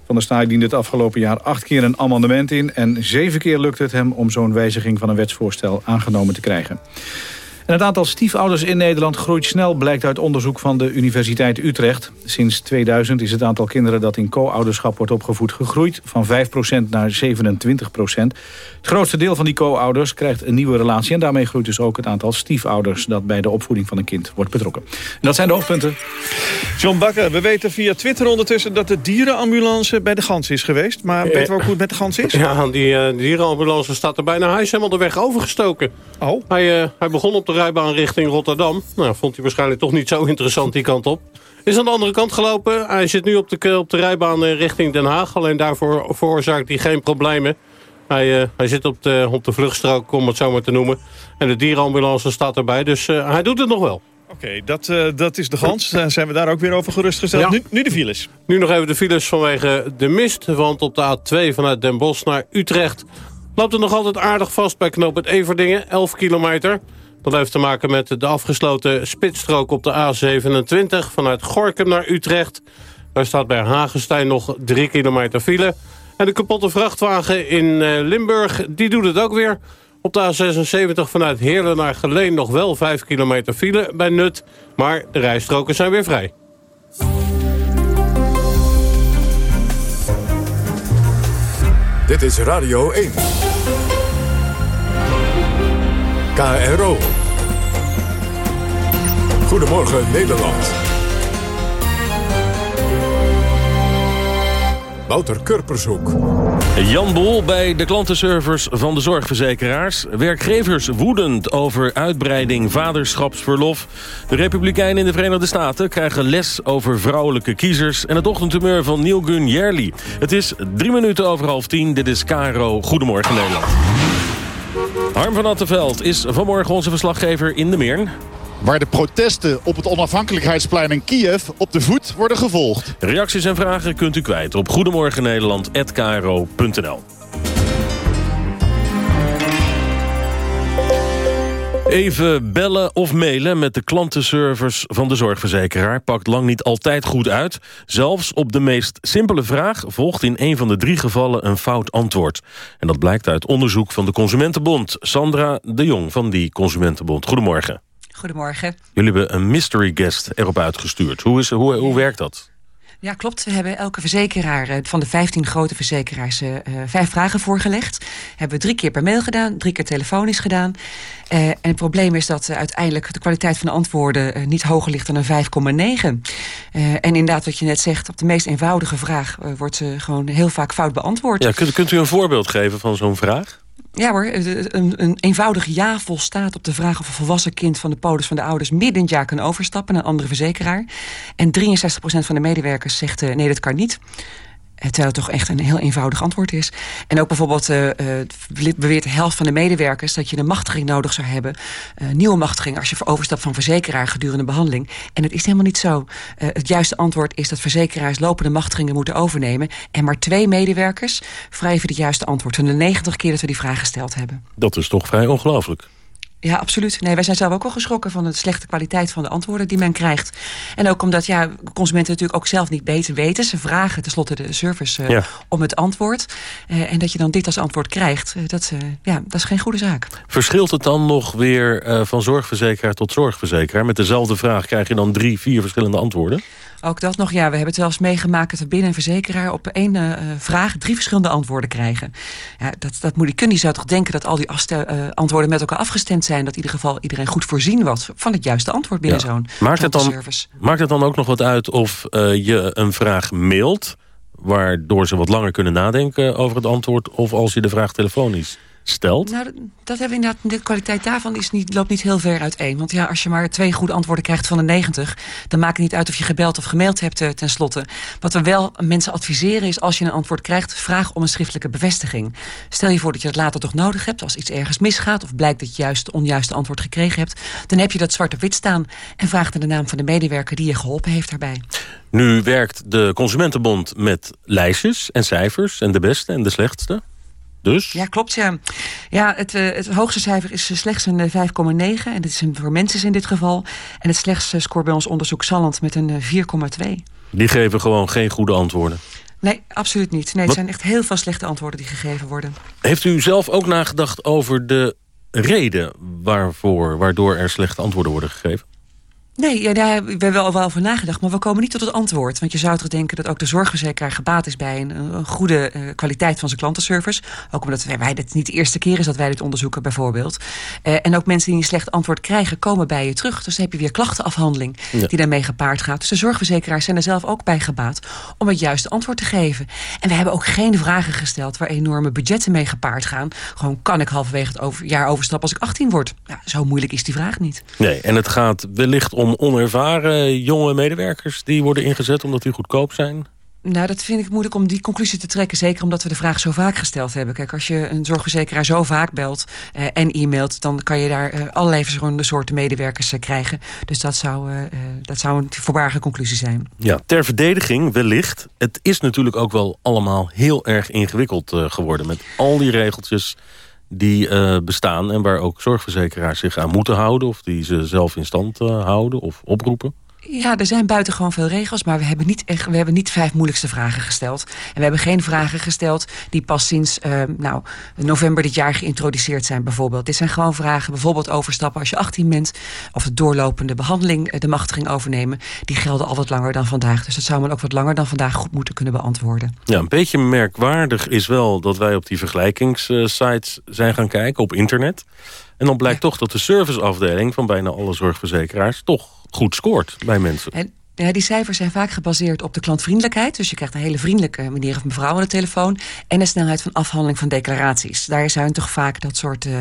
Speaker 3: Van der Staaij diende het afgelopen jaar acht keer een amendement in... en zeven keer lukt het hem om zo'n wijziging van een wetsvoorstel aangenomen te krijgen. En het aantal stiefouders in Nederland groeit snel... blijkt uit onderzoek van de Universiteit Utrecht. Sinds 2000 is het aantal kinderen dat in co-ouderschap wordt opgevoed gegroeid... van 5% naar 27%. Het grootste deel van die co-ouders krijgt een nieuwe relatie... en daarmee groeit dus ook het aantal stiefouders... dat bij de opvoeding van een kind wordt betrokken. En dat zijn de hoofdpunten.
Speaker 2: John Bakker, we weten via Twitter ondertussen... dat de dierenambulance bij de Gans is geweest. Maar weten we ook hoe het met de Gans is?
Speaker 7: Ja, die uh, dierenambulance staat er bijna. Hij is helemaal de weg overgestoken.
Speaker 2: Oh?
Speaker 7: Hij, uh, hij begon op de rijbaan richting Rotterdam. Nou, vond hij waarschijnlijk toch niet zo interessant die kant op. Is aan de andere kant gelopen. Hij zit nu op de, op de rijbaan richting Den Haag. Alleen daarvoor veroorzaakt hij geen problemen. Hij, uh, hij zit op de, op de vluchtstrook, om het zo maar te noemen. En de dierenambulance staat erbij, dus uh, hij doet het nog wel.
Speaker 2: Oké, okay, dat, uh, dat is de gans. Dan zijn we daar ook weer over gerustgesteld. Ja. Nu, nu de files.
Speaker 7: Nu nog even de files vanwege de mist. Want op de A2 vanuit Den Bosch naar Utrecht... loopt het nog altijd aardig vast bij knooppunt Everdingen. 11 kilometer. Dat heeft te maken met de afgesloten spitsstrook op de A27... vanuit Gorkum naar Utrecht. Daar staat bij Hagenstein nog 3 kilometer file. En de kapotte vrachtwagen in uh, Limburg, die doet het ook weer. Op de A76 vanuit Heerlen naar Geleen nog wel 5 kilometer file bij Nut. Maar de rijstroken zijn weer vrij.
Speaker 1: Dit is Radio 1. KRO. Goedemorgen Nederland. Wouter Kurpershoek.
Speaker 24: Jan Bol bij de klantenservers van de zorgverzekeraars. Werkgevers woedend over uitbreiding vaderschapsverlof. De Republikeinen in de Verenigde Staten krijgen les over vrouwelijke kiezers. En het ochtendtumeur van Neil Gunn. Het is drie minuten over half tien. Dit is Caro. Goedemorgen Nederland. Harm van Attenveld is vanmorgen onze verslaggever in de Meern
Speaker 25: waar de protesten op het onafhankelijkheidsplein in Kiev op de voet worden gevolgd.
Speaker 24: Reacties en vragen kunt u kwijt op goedemorgennederland.kro.nl. Even bellen of mailen met de klantenservice van de zorgverzekeraar... pakt lang niet altijd goed uit. Zelfs op de meest simpele vraag volgt in een van de drie gevallen een fout antwoord. En dat blijkt uit onderzoek van de Consumentenbond. Sandra de Jong van die Consumentenbond. Goedemorgen.
Speaker 26: Goedemorgen.
Speaker 24: Jullie hebben een mystery guest erop uitgestuurd. Hoe, is, hoe, hoe werkt dat?
Speaker 26: Ja, klopt. We hebben elke verzekeraar van de 15 grote verzekeraars uh, vijf vragen voorgelegd. Hebben we drie keer per mail gedaan, drie keer telefonisch gedaan. En het probleem is dat uiteindelijk de kwaliteit van de antwoorden niet hoger ligt dan een 5,9. en inderdaad, wat je net zegt, op de meest eenvoudige vraag wordt ze gewoon heel vaak fout beantwoord.
Speaker 24: Ja, kunt, kunt u een voorbeeld geven van zo'n vraag?
Speaker 26: Ja hoor, een, een eenvoudig ja volstaat op de vraag of een volwassen kind van de polis van de ouders midden het jaar kan overstappen naar een andere verzekeraar. En 63% van de medewerkers zegt uh, nee, dat kan niet. Terwijl het toch echt een heel eenvoudig antwoord is. En ook bijvoorbeeld uh, beweert de helft van de medewerkers... dat je een machtiging nodig zou hebben. Uh, nieuwe machtiging als je overstapt van verzekeraar gedurende behandeling. En het is helemaal niet zo. Het juiste antwoord is dat verzekeraars lopende machtigingen moeten overnemen. En maar twee medewerkers wrijven het juiste antwoord. Van de 90 keer dat we die vraag gesteld hebben.
Speaker 24: Dat is toch vrij ongelooflijk.
Speaker 26: Ja, absoluut. Nee, wij zijn zelf ook wel geschrokken van de slechte kwaliteit van de antwoorden die men krijgt. En ook omdat ja, consumenten natuurlijk ook zelf niet beter weten. Ze vragen tenslotte de service uh, ja. om het antwoord. Uh, en dat je dan dit als antwoord krijgt, uh, dat, ja, dat is geen goede zaak.
Speaker 24: Verschilt het dan nog weer van zorgverzekeraar tot zorgverzekeraar? Met dezelfde vraag krijg je dan drie, vier verschillende antwoorden?
Speaker 26: Ook dat nog, ja. We hebben het zelfs meegemaakt dat we binnen een verzekeraar... op één uh, vraag drie verschillende antwoorden krijgen. Ja, dat, dat moet, je zou toch denken dat al die uh, antwoorden met elkaar afgestemd zijn... dat in ieder geval iedereen goed voorzien was van het juiste antwoord binnen ja. zo'n
Speaker 24: maakt het dan Maakt het dan ook nog wat uit of uh, je een vraag mailt... waardoor ze wat langer kunnen nadenken over het antwoord... of als je de vraag telefonisch stelt?
Speaker 26: Nou, dat hebben inderdaad. De kwaliteit daarvan is niet, loopt niet heel ver uiteen. Want ja, als je maar twee goede antwoorden krijgt van de 90... dan maakt het niet uit of je gebeld of gemaild hebt uh, ten slotte. Wat we wel mensen adviseren is, als je een antwoord krijgt... vraag om een schriftelijke bevestiging. Stel je voor dat je het later toch nodig hebt... als iets ergens misgaat of blijkt dat je juist het onjuiste antwoord gekregen hebt... dan heb je dat zwart op wit staan... en vraag naar de naam van de medewerker die je geholpen heeft daarbij.
Speaker 24: Nu werkt de Consumentenbond met lijstjes en cijfers... en de beste en de slechtste. Dus?
Speaker 26: Ja, klopt. Ja, ja het, uh, het hoogste cijfer is slechts een 5,9. En dat is voor mensen in dit geval. En het slechtste score bij ons onderzoek Salland met een 4,2.
Speaker 24: Die geven gewoon geen goede antwoorden?
Speaker 26: Nee, absoluut niet. Nee, het zijn echt heel veel slechte antwoorden die gegeven worden.
Speaker 24: Heeft u zelf ook nagedacht over de reden waarvoor, waardoor er slechte antwoorden worden gegeven?
Speaker 26: Nee, ja, daar hebben we wel, wel over nagedacht. Maar we komen niet tot het antwoord. Want je zou toch denken dat ook de zorgverzekeraar gebaat is... bij een, een goede uh, kwaliteit van zijn klantenservice. Ook omdat wij, wij dit niet de eerste keer is dat wij dit onderzoeken bijvoorbeeld. Uh, en ook mensen die een slecht antwoord krijgen... komen bij je terug. Dus dan heb je weer klachtenafhandeling ja. die daarmee gepaard gaat. Dus de zorgverzekeraars zijn er zelf ook bij gebaat... om het juiste antwoord te geven. En we hebben ook geen vragen gesteld... waar enorme budgetten mee gepaard gaan. Gewoon kan ik halverwege het over, jaar overstappen als ik 18 word? Ja, zo moeilijk is die vraag niet.
Speaker 24: Nee, en het gaat wellicht om onervaren jonge medewerkers die worden ingezet omdat die goedkoop zijn?
Speaker 26: Nou, dat vind ik moeilijk om die conclusie te trekken. Zeker omdat we de vraag zo vaak gesteld hebben. Kijk, als je een zorgverzekeraar zo vaak belt uh, en e-mailt... dan kan je daar uh, allerlei verschillende soorten medewerkers uh, krijgen. Dus dat zou, dat zou een voorbarige conclusie zijn.
Speaker 24: Ja, ter verdediging wellicht. Het is natuurlijk ook wel allemaal heel erg ingewikkeld geworden... met al die regeltjes die uh, bestaan en waar ook zorgverzekeraars zich aan moeten houden... of die ze zelf in stand uh, houden of oproepen?
Speaker 26: Ja, er zijn buitengewoon veel regels, maar we hebben niet, echt, we hebben niet vijf moeilijkste vragen gesteld. En we hebben geen vragen gesteld die pas sinds uh, nou, november dit jaar geïntroduceerd zijn bijvoorbeeld. Dit zijn gewoon vragen, bijvoorbeeld overstappen als je 18 bent... of de doorlopende behandeling, de machtiging overnemen. Die gelden al wat langer dan vandaag. Dus dat zou men ook wat langer dan vandaag goed moeten kunnen beantwoorden.
Speaker 24: Ja, een beetje merkwaardig is wel dat wij op die vergelijkingssites zijn gaan kijken op internet... En dan blijkt ja. toch dat de serviceafdeling van bijna alle zorgverzekeraars... toch goed scoort bij mensen.
Speaker 26: En ja, die cijfers zijn vaak gebaseerd op de klantvriendelijkheid. Dus je krijgt een hele vriendelijke meneer of mevrouw aan de telefoon. En de snelheid van afhandeling van declaraties. Daar zijn toch vaak dat soort uh,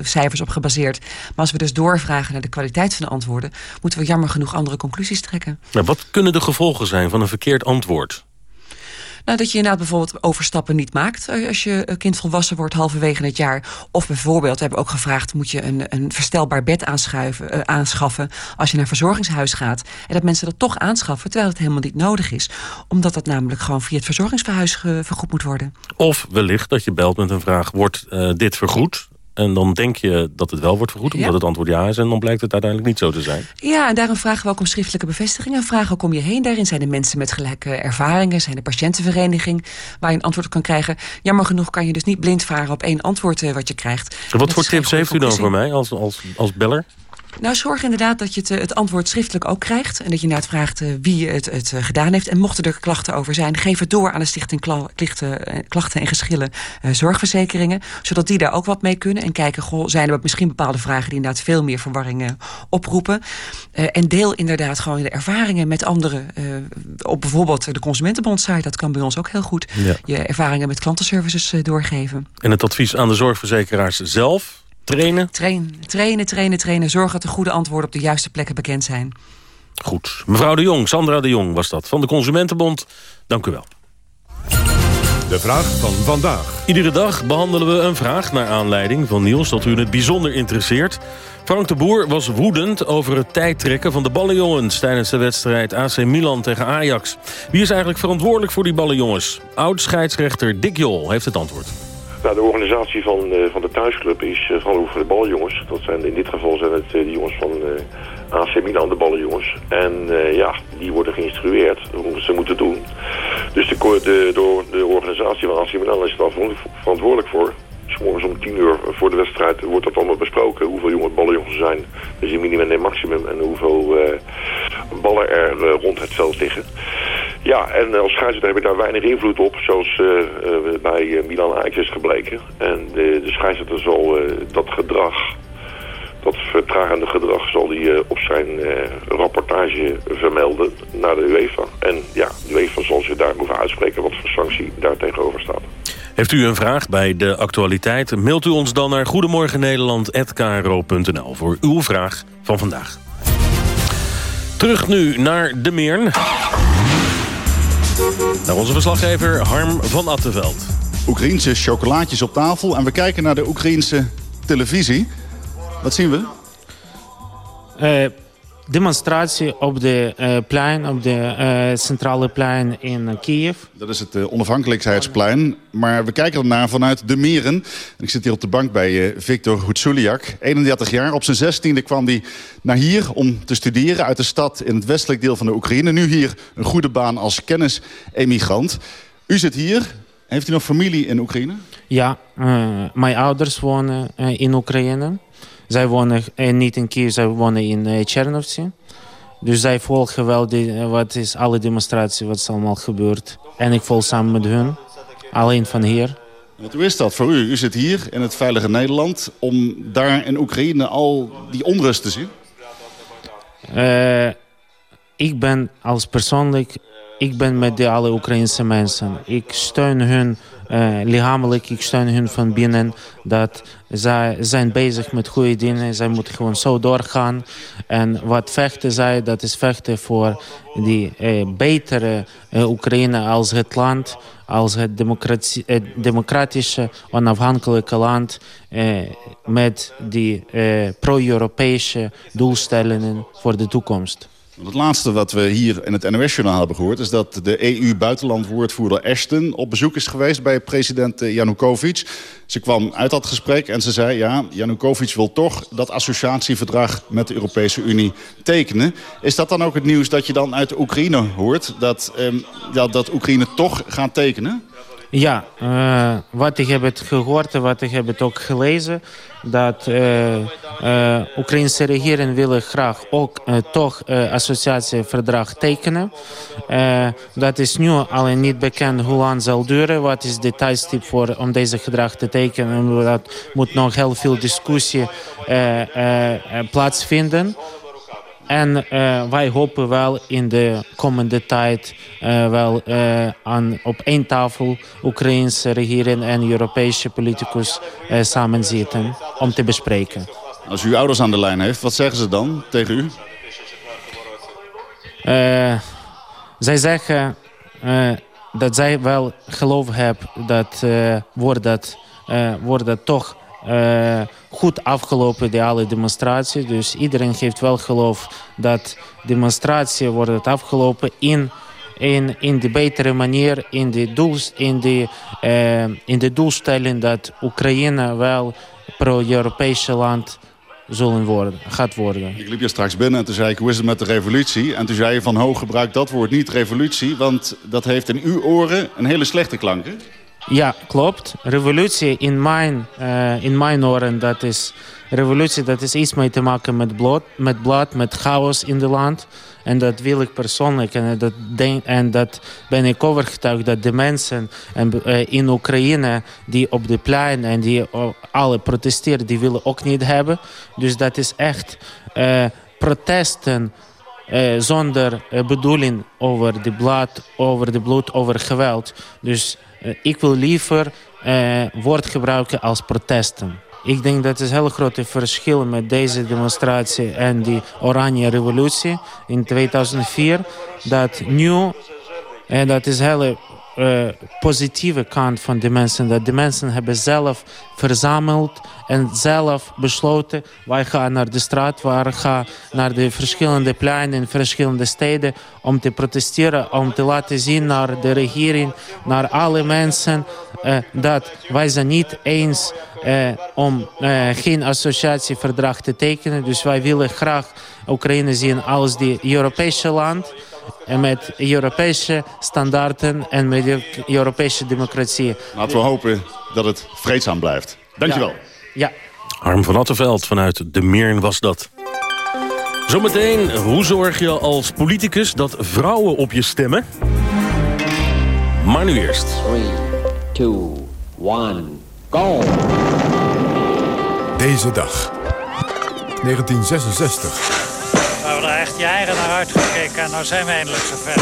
Speaker 26: cijfers op gebaseerd. Maar als we dus doorvragen naar de kwaliteit van de antwoorden... moeten we jammer genoeg andere conclusies trekken.
Speaker 24: Nou, wat kunnen de gevolgen zijn van een verkeerd antwoord?
Speaker 26: Nou, dat je inderdaad bijvoorbeeld overstappen niet maakt... als je kind volwassen wordt halverwege het jaar. Of bijvoorbeeld, we hebben ook gevraagd... moet je een, een verstelbaar bed aanschuiven, uh, aanschaffen als je naar verzorgingshuis gaat. En dat mensen dat toch aanschaffen, terwijl het helemaal niet nodig is. Omdat dat namelijk gewoon via het verzorgingsverhuis vergoed moet worden.
Speaker 24: Of wellicht dat je belt met een vraag, wordt dit vergoed? En dan denk je dat het wel wordt vergoed, omdat ja. het antwoord ja is. En dan blijkt het uiteindelijk niet zo te zijn.
Speaker 26: Ja, en daarom vragen we ook om schriftelijke bevestigingen. Vragen ook om je heen. Daarin zijn de mensen met gelijke ervaringen. Zijn de patiëntenvereniging waar je een antwoord op kan krijgen. Jammer genoeg kan je dus niet blind varen op één antwoord uh, wat je krijgt.
Speaker 24: Wat voor tips heeft u dan voor mij als, als, als beller?
Speaker 26: Nou, zorg inderdaad dat je het, het, antwoord schriftelijk ook krijgt. En dat je inderdaad vraagt uh, wie het, het uh, gedaan heeft. En mochten er klachten over zijn, geef het door aan de Stichting Kla Klachten, en Geschillen Zorgverzekeringen. Zodat die daar ook wat mee kunnen. En kijken, goh, zijn er misschien bepaalde vragen die inderdaad veel meer verwarringen oproepen. en deel inderdaad gewoon de ervaringen met anderen. op bijvoorbeeld de Consumentenbond-site, dat kan bij ons ook heel goed. Ja. Je ervaringen met klantenservices doorgeven.
Speaker 24: En het advies aan de zorgverzekeraars zelf? Trainen?
Speaker 26: Trainen, trainen, trainen, trainen. Zorg dat de goede antwoorden op de juiste plekken bekend zijn.
Speaker 24: Goed. Mevrouw de Jong, Sandra de Jong was dat, van de Consumentenbond. Dank u wel.
Speaker 1: De vraag van vandaag.
Speaker 24: Iedere dag behandelen we een vraag naar aanleiding van nieuws dat u het bijzonder interesseert. Frank de Boer was woedend over het tijdtrekken van de ballenjongens... tijdens de wedstrijd AC Milan tegen Ajax. Wie is eigenlijk verantwoordelijk voor die ballenjongens? Oud-scheidsrechter Dick Jol heeft het antwoord.
Speaker 27: Nou, de organisatie van, uh, van de thuisclub is uh, verantwoordelijk voor de ballenjongens. Dat zijn, in dit geval zijn het uh, de jongens van AC Milan, de ballenjongens. En ja, die worden geïnstrueerd hoe ze moeten doen. Dus de, de, door de organisatie van AC Milan is daar verantwoordelijk voor. Morgens om tien uur voor de wedstrijd wordt dat allemaal besproken. Hoeveel jonge ballenjongens er zijn. Dus je minimum en maximum. En hoeveel ballen er rond het veld liggen. Ja, en als scheidsrechter heb ik daar weinig invloed op, zoals uh, uh, bij Milan Ajax is gebleken. En de, de scheidsrechter zal dat gedrag, dat vertragende gedrag, zal hij op zijn rapportage vermelden naar de UEFA. En ja, de UEFA zal zich daarover uitspreken wat voor sanctie daar tegenover staat.
Speaker 24: Heeft u een vraag bij de actualiteit? Mailt u ons dan naar goedemorgennederland.kro.nl voor uw vraag van vandaag. Terug nu naar de Meern. Naar onze verslaggever Harm van Attenveld.
Speaker 25: Oekraïense chocolaatjes op tafel en we kijken naar de Oekraïense televisie. Wat zien we?
Speaker 28: Uh, demonstratie op de uh, plein, op de uh, centrale plein in Kiev.
Speaker 25: Dat is het onafhankelijkheidsplein. Maar we kijken ernaar vanuit de Meren. Ik zit hier op de bank bij Viktor Hutsuliak. 31 jaar. Op zijn 16e kwam hij naar hier om te studeren uit de stad in het westelijk deel van de Oekraïne. Nu hier een goede baan als kennisemigrant. U zit hier. Heeft u nog familie in Oekraïne?
Speaker 28: Ja, mijn ouders wonen in Oekraïne. Zij wonen eh, niet in Kiev, zij wonen in eh, Chernovtsi. Dus zij volgen wel die, wat is alle demonstratie, wat is allemaal gebeurd. En ik volg samen met hun, alleen van hier.
Speaker 25: Wat hoe is dat voor u? U zit hier in het veilige Nederland om daar in Oekraïne al die onrust te zien?
Speaker 28: Uh, ik ben als persoonlijk, ik ben met de alle Oekraïnse mensen. Ik steun hun uh, lichamelijk, ik steun hun van binnen. Dat zij zijn bezig met goede dingen. Zij moeten gewoon zo doorgaan. En wat vechten zij, dat is vechten voor die uh, betere uh, Oekraïne als het land. Als het democratische, onafhankelijke land. met die pro-Europese doelstellingen voor de toekomst.
Speaker 25: Het laatste wat we hier in het NOS-journaal hebben gehoord... is dat de EU-buitenlandwoordvoerder Ashton op bezoek is geweest... bij president Janukovic. Ze kwam uit dat gesprek en ze zei... ja, Janukovic wil toch dat associatieverdrag met de Europese Unie tekenen. Is dat dan ook het nieuws dat je dan uit Oekraïne hoort... dat, eh, dat, dat Oekraïne toch gaat tekenen?
Speaker 28: Ja, uh, wat ik heb het gehoord en wat ik heb het ook gelezen... dat uh, uh, Oekraïnse regering willen graag ook toch associatieverdrag tekenen. dat is nu alleen niet bekend hoe lang zal duren. Wat is de tijdstip voor om deze gedrag te tekenen? Dat moet nog heel veel discussie plaatsvinden. En uh, wij hopen wel in de komende tijd uh, wel uh, aan, op één tafel Oekraïnse regering en Europese politicus samen zitten om te bespreken.
Speaker 25: Als u ouders aan de lijn heeft, wat zeggen ze dan tegen u?
Speaker 28: zij zeggen dat zij wel geloof hebben dat wordt dat, wordt dat toch uh, goed afgelopen, die alle demonstratie. Dus iedereen geeft wel geloof dat demonstratie wordt afgelopen in, in, in de betere manier, in de, doel, in, de, uh, in de doelstelling dat Oekraïne wel pro-Europese land zullen worden, gaat worden.
Speaker 25: Ik liep je straks binnen en toen zei ik, hoe is het met de revolutie? En toen zei je van, hoog gebruik dat woord niet revolutie, want dat heeft in uw oren een hele slechte klank?
Speaker 28: Ja, klopt. Revolutie in mijn, uh, in mijn oren, dat is... Revolutie, dat is iets mee te maken met bloed, met, bloed, met chaos in het land. En dat wil ik persoonlijk. En dat, denk, en dat ben ik overtuigd dat de mensen uh, in Oekraïne... die op de plein en die alle protesteren, die willen ook niet hebben. Dus dat is echt uh, protesten... Zonder bedoeling over de bloed, over de bloed, over geweld. Dus ik wil liever woord gebruiken als protesten. Ik denk dat het een heel grote verschil met deze demonstratie en die Oranje Revolutie in 2004. Dat nu, en dat is hele uh, positieve kant van de mensen. Dat de mensen hebben zelf verzameld en zelf besloten. Wij gaan naar de straat, wij gaan naar de verschillende pleinen in verschillende steden om te protesteren, om te laten zien naar de regering, naar alle mensen uh, dat wij zijn niet eens uh, om geen associatieverdrag te tekenen. Dus wij willen graag Oekraïne zien als die Europese land en met Europese standaarden en met de Europese democratie.
Speaker 25: Laten we hopen dat het vreedzaam blijft. Dankjewel.
Speaker 28: Ja. ja.
Speaker 24: Harm van Attenveld vanuit De Meern was dat. Zometeen, hoe zorg je als politicus dat vrouwen op je stemmen? Maar nu eerst.
Speaker 29: 3, 2, 1, go!
Speaker 1: Deze dag. 1966
Speaker 30: hebben er echt jaren naar uitgekeken en nu zijn we eindelijk zover.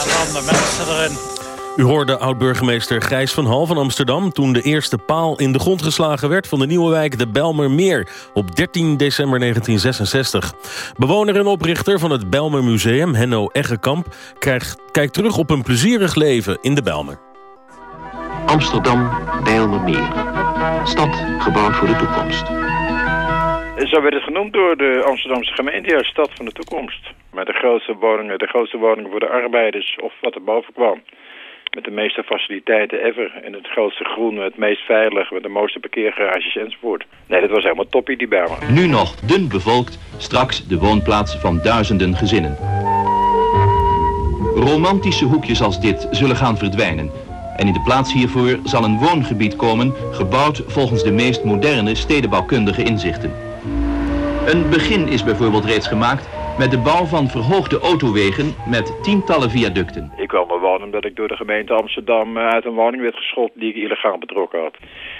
Speaker 30: En dan de mensen erin.
Speaker 24: U hoorde oud-burgemeester Gijs van Hal van Amsterdam... toen de eerste paal in de grond geslagen werd van de nieuwe wijk de Belmermeer... op 13 december 1966. Bewoner en oprichter van het Belmer Museum, Henno Eggekamp... kijkt terug op een plezierig leven in de Belmer.
Speaker 31: Amsterdam, Bijlmermeer. Stad gebouwd voor de toekomst.
Speaker 32: Zo werd het genoemd door de Amsterdamse gemeente, ja, stad van de toekomst. Met de grootste woningen, de grootste woningen voor de arbeiders of wat er boven kwam. Met de meeste faciliteiten ever. En het grootste groen, het meest veilig, met de mooiste parkeergarages enzovoort. Nee, dat was helemaal toppie die Bijlmer.
Speaker 33: Nu nog dun bevolkt, straks de woonplaats van duizenden gezinnen. Romantische hoekjes als dit zullen gaan verdwijnen. En in de plaats hiervoor zal een woongebied komen, gebouwd volgens de meest moderne stedenbouwkundige inzichten. Een begin is bijvoorbeeld reeds gemaakt met de bouw van verhoogde autowegen met tientallen viaducten.
Speaker 32: Ik kwam er wonen omdat ik door de gemeente Amsterdam eh, uit een woning werd geschopt die ik illegaal betrokken had.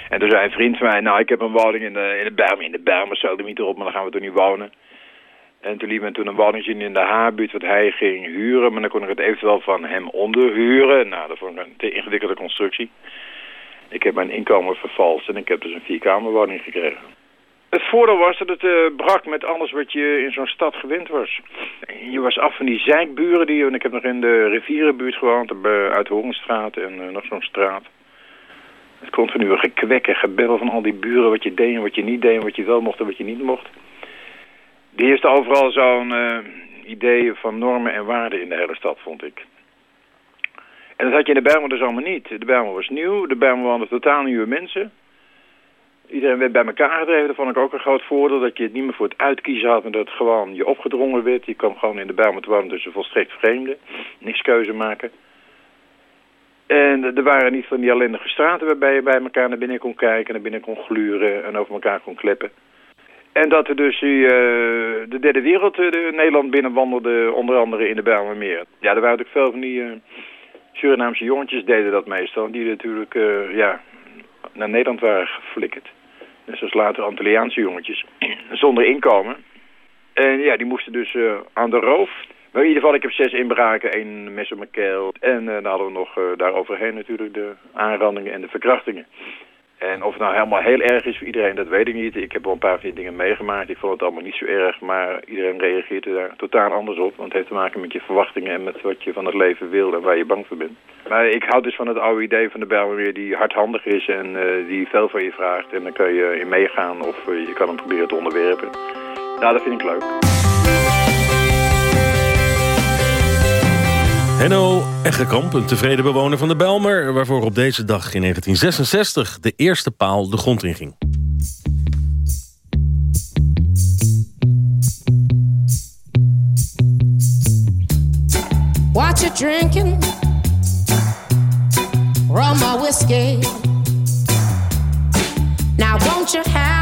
Speaker 32: En toen zei een vriend van mij, nou ik heb een woning in de, in de Berm, in de Berm, zo niet erop, maar dan gaan we toch niet wonen. En toen liep men toen een zien in de Haarbuurt wat hij ging huren, maar dan kon ik het eventueel van hem onderhuren. Nou, dat vond ik een te ingewikkelde constructie. Ik heb mijn inkomen vervalst en ik heb dus een vierkamerwoning gekregen. Het voordeel was dat het uh, brak met alles wat je in zo'n stad gewend was. Je was af van die zijkburen die... En ik heb nog in de rivierenbuurt gewoond, uit Horenstraat en uh, nog zo'n straat. Het continue gekwek en gebel van al die buren, wat je deed en wat je niet deed... en wat je wel mocht en wat je niet mocht. Die heeft overal zo'n idee van normen en waarden in de hele stad, vond ik. En dat had je in de Bijlmer dus allemaal niet. De Bijlmer was nieuw, de Bijlmer waren totaal nieuwe mensen... Iedereen werd bij elkaar gedreven. Dat vond ik ook een groot voordeel. Dat je het niet meer voor het uitkiezen had. Maar dat gewoon je opgedrongen werd. Je kwam gewoon in de Bijlmer te wonen tussen volstrekt vreemden. Niks keuze maken. En er waren niet van die ellendige straten waarbij je bij elkaar naar binnen kon kijken. Naar binnen kon gluren en over elkaar kon kleppen. En dat er dus die, uh, de derde wereld de Nederland binnenwandelde. Onder andere in de Bijlmermeer. Ja, er waren natuurlijk veel van die uh, Surinaamse jongetjes deden dat meestal. Die natuurlijk ja, naar Nederland waren geflikkerd. Zoals later Antilliaanse jongetjes. Zonder inkomen. En ja, die moesten dus uh, aan de roof. Maar in ieder geval, ik heb zes inbraken, één mes op mijn keel. En uh, dan hadden we nog uh, daaroverheen natuurlijk de aanrandingen en de verkrachtingen. En of het nou helemaal heel erg is voor iedereen, dat weet ik niet. Ik heb wel een paar van die dingen meegemaakt. Ik vond het allemaal niet zo erg, maar iedereen reageert er daar totaal anders op. Want het heeft te maken met je verwachtingen en met wat je van het leven wil en waar je bang voor bent. Maar ik houd dus van het oude idee van de Bijlmerweer die hardhandig is en uh, die veel van je vraagt. En dan kan je in meegaan of uh, je kan hem proberen te onderwerpen. Nou, dat vind ik leuk.
Speaker 24: Henno Eggekamp, een tevreden bewoner van de Belmer... waarvoor op deze dag in 1966 de eerste paal de grond inging.
Speaker 34: What you drinking? Rum
Speaker 35: whiskey. Now, won't you have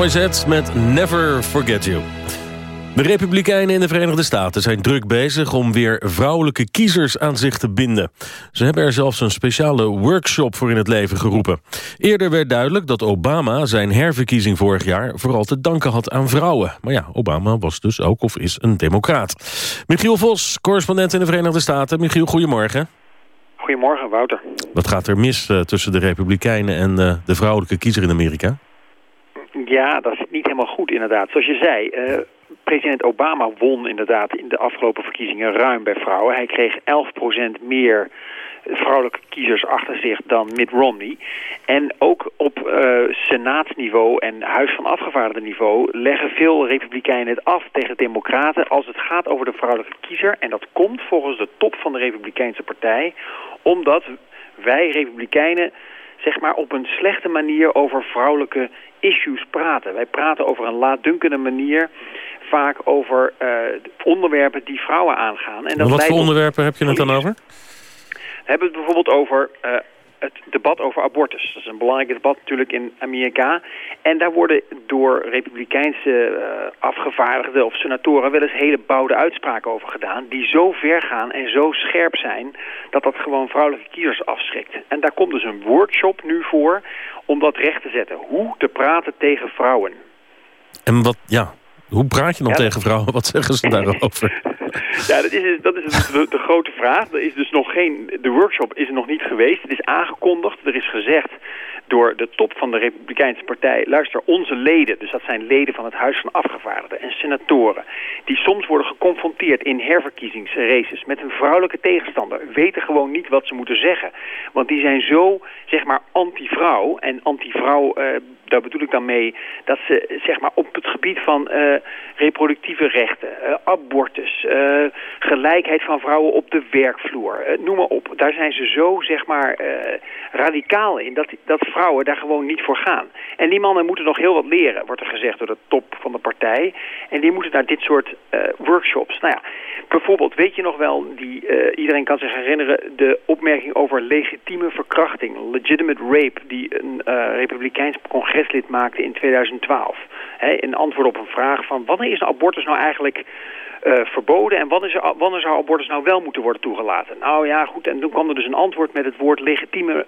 Speaker 24: Met Never Forget You. De Republikeinen in de Verenigde Staten zijn druk bezig om weer vrouwelijke kiezers aan zich te binden. Ze hebben er zelfs een speciale workshop voor in het leven geroepen. Eerder werd duidelijk dat Obama zijn herverkiezing vorig jaar vooral te danken had aan vrouwen. Maar ja, Obama was dus ook of is een democraat. Michiel Vos, correspondent in de Verenigde Staten. Michiel, goedemorgen.
Speaker 36: Goedemorgen, Wouter.
Speaker 24: Wat gaat er mis eh, tussen de Republikeinen en eh, de vrouwelijke kiezer in Amerika?
Speaker 36: Ja, dat is niet helemaal goed inderdaad. Zoals je zei, eh, president Obama won inderdaad in de afgelopen verkiezingen ruim bij vrouwen. Hij kreeg 11% meer vrouwelijke kiezers achter zich dan Mitt Romney. En ook op eh, senaatsniveau en huis van afgevaardigden niveau leggen veel republikeinen het af tegen democraten als het gaat over de vrouwelijke kiezer. En dat komt volgens de top van de republikeinse partij omdat wij republikeinen zeg maar op een slechte manier over vrouwelijke issues praten. Wij praten over een laatdunkende manier vaak over eh, onderwerpen die vrouwen aangaan. En dat
Speaker 24: Wat voor onderwerpen heb je het dan over?
Speaker 36: we hebben het bijvoorbeeld over eh, het debat over abortus. Dat is een belangrijk debat natuurlijk in Amerika. En daar worden door republikeinse eh, afgevaardigden of senatoren wel eens hele bouwde uitspraken over gedaan. Die zo ver gaan en zo scherp zijn dat dat gewoon vrouwelijke kiezers afschrikt. En daar komt dus een workshop nu voor om dat recht te zetten. Hoe te praten tegen vrouwen.
Speaker 24: En wat, ja, hoe praat je dan
Speaker 36: Ja,
Speaker 24: tegen vrouwen? Wat zeggen ze daarover?
Speaker 36: Ja, dat is, dat is de, de grote vraag. Er is dus nog geen, de workshop is er nog niet geweest. Het is aangekondigd. Er is gezegd door de top van de Republikeinse Partij... luister, onze leden, dus dat zijn leden van het Huis van Afgevaardigden en senatoren... die soms worden geconfronteerd in herverkiezingsraces met een vrouwelijke tegenstander... weten gewoon niet wat ze moeten zeggen. Want die zijn zo, zeg maar, anti-vrouw. En anti-vrouw, eh, Daar bedoel ik dan mee dat ze zeg maar, op het gebied van eh, reproductieve rechten, eh, abortus, eh, gelijkheid van vrouwen op de werkvloer, noem maar op. Daar zijn ze zo zeg maar, radicaal in dat, dat vrouwen daar gewoon niet voor gaan. En die mannen moeten nog heel wat leren, wordt er gezegd door de top van de partij. En die moeten naar dit soort workshops. Nou ja, bijvoorbeeld, weet je nog wel, die, iedereen kan zich herinneren... de opmerking over legitieme verkrachting, legitimate rape... die een republikeins congreslid maakte in 2012. Hè, in antwoord op een vraag van, wanneer is een abortus nou eigenlijk... eh, verboden en wanneer wanneer zou abortus nou wel moeten worden toegelaten? Nou ja, goed, en toen kwam er dus een antwoord met het woord legitieme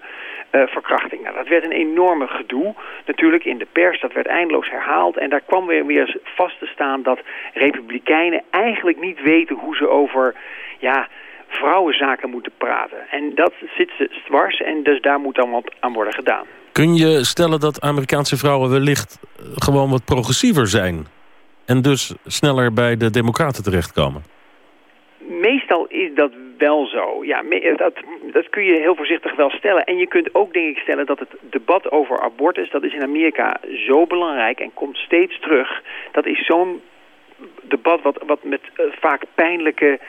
Speaker 36: eh, verkrachting. Nou, dat werd een enorme gedoe natuurlijk in de pers. Dat werd eindeloos herhaald. En daar kwam weer, weer vast te staan dat republikeinen eigenlijk niet weten hoe ze over ja, vrouwenzaken moeten praten. En dat zit ze dwars en dus daar moet dan wat aan worden gedaan.
Speaker 24: Kun je stellen dat Amerikaanse vrouwen wellicht eh, gewoon wat progressiever zijn? En dus sneller bij de democraten terechtkomen?
Speaker 36: Meestal is dat wel zo. Ja, me- dat, dat kun je heel voorzichtig wel stellen. En je kunt ook denk ik stellen dat het debat over abortus... dat is in Amerika zo belangrijk en komt steeds terug. Dat is zo'n debat wat, wat met eh, vaak pijnlijke eh,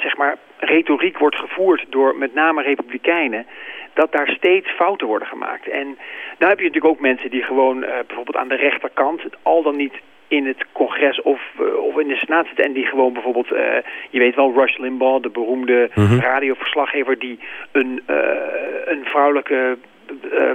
Speaker 36: zeg maar, retoriek wordt gevoerd... door met name republikeinen dat daar steeds fouten worden gemaakt. En dan heb je natuurlijk ook mensen die gewoon eh, bijvoorbeeld aan de rechterkant... al dan niet in het congres of, eh, of in de senaat zitten... en die gewoon bijvoorbeeld, eh, je weet wel, Rush Limbaugh... de beroemde
Speaker 24: Mhm.
Speaker 36: radioverslaggever die een, eh, een vrouwelijke eh,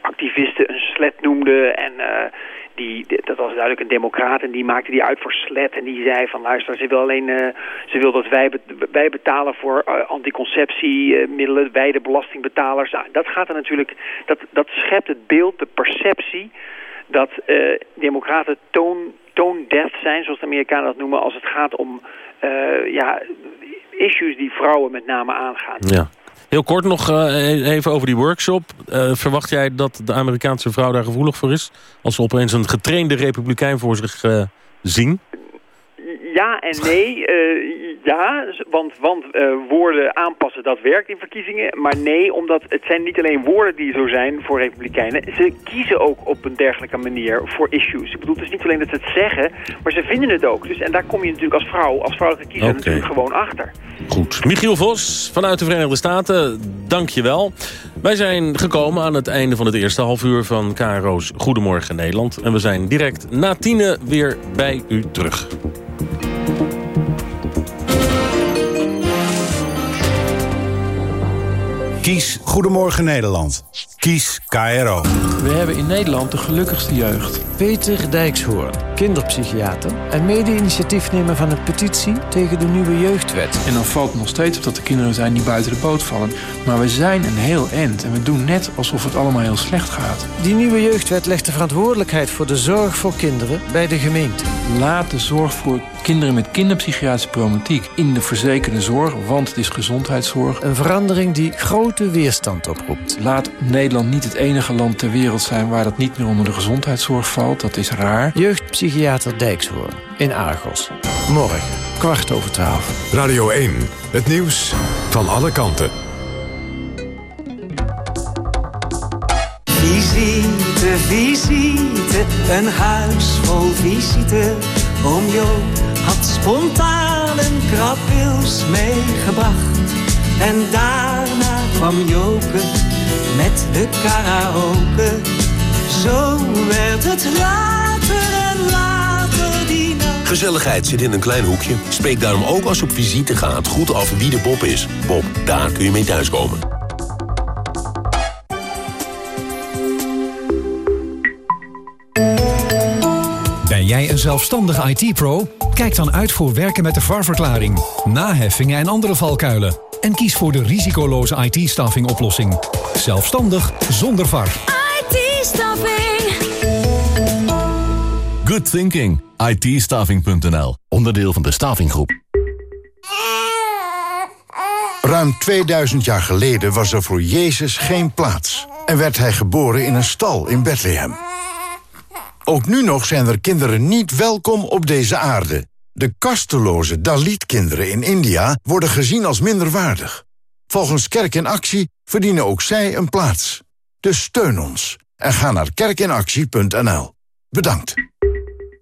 Speaker 36: activiste een slet noemde... en eh, die, dat was duidelijk een democraat en die maakte die uit voor slet. En die zei van luister, ze wil alleen eh, ze wil dat wij, wij betalen voor eh, anticonceptiemiddelen, wij de belastingbetalers. Nou, dat gaat er natuurlijk, dat, dat schept het beeld, de perceptie dat democraten deaf zijn, zoals de Amerikanen dat noemen, als het gaat om ja, issues die vrouwen met name aangaan.
Speaker 24: Ja. Heel kort nog eh, even over die workshop. Eh, verwacht jij dat de Amerikaanse vrouw daar gevoelig voor is? Als ze opeens een getrainde republikein voor zich eh, zien?
Speaker 36: Ja en nee. ja, want, want woorden aanpassen, dat werkt in verkiezingen. Maar nee, omdat het zijn niet alleen woorden die zo zijn voor republikeinen. Ze kiezen ook op een dergelijke manier voor issues. Ik bedoel, het is niet alleen dat ze het zeggen, maar ze vinden het ook. Dus, en daar kom je natuurlijk als vrouw, als vrouwelijke kiezer natuurlijk gewoon achter.
Speaker 24: Goed. Michiel Vos vanuit de Verenigde Staten, dank je wel. Wij zijn gekomen aan het einde van het eerste half uur van KRO's Goedemorgen Nederland. En we zijn direct na tienen weer bij u terug.
Speaker 37: Kies Goedemorgen Nederland. Kies KRO.
Speaker 38: We hebben in Nederland de gelukkigste jeugd. Peter Dijkshoorn, kinderpsychiater... en mede-initiatiefnemer van een petitie tegen de nieuwe jeugdwet. En dan valt het nog steeds op dat er kinderen zijn die buiten de boot vallen. Maar we zijn een heel end en we doen net alsof het allemaal heel slecht gaat.
Speaker 39: Die nieuwe jeugdwet legt de verantwoordelijkheid voor de zorg voor kinderen bij de gemeente.
Speaker 38: Laat de zorg voor kinderen met kinderpsychiatrische problematiek in de verzekerde zorg, want het is gezondheidszorg.
Speaker 39: Een verandering die grote weerstand oproept.
Speaker 38: Laat Nederland niet het enige land ter wereld zijn waar dat niet meer onder de gezondheidszorg valt. Dat is raar.
Speaker 39: Jeugdpsychiater Dijkshoorn in Argos. Morgen, kwart over twaalf.
Speaker 1: Radio 1, het nieuws van alle kanten.
Speaker 40: Visite, visite, een huis vol visite. Oom Joop had spontaan een krabwils meegebracht. En daarna kwam Joke met de karaoke. Zo werd het later en later die nacht.
Speaker 41: Gezelligheid zit in een klein hoekje. Spreek daarom ook als je op visite gaat goed af wie de Bob is. Bob, daar kun je mee thuiskomen.
Speaker 34: Ben jij een zelfstandig IT-pro? Kijk dan uit voor werken met de VAR-verklaring, naheffingen en andere valkuilen. En kies voor de risicoloze IT-staffing oplossing. Zelfstandig zonder VAR.
Speaker 35: IT-staffing.
Speaker 42: Good thinking. ITstaving.nl. Onderdeel van de Stavinggroep.
Speaker 43: Ruim 2000 jaar geleden was er voor Jezus geen plaats. En werd hij geboren in een stal in Bethlehem. Ook nu nog zijn er kinderen niet welkom op deze aarde. De kasteloze Dalit-kinderen in India worden gezien als minderwaardig. Volgens Kerk in Actie verdienen ook zij een plaats. Dus steun ons
Speaker 44: En ga naar kerkinactie.nl. Bedankt.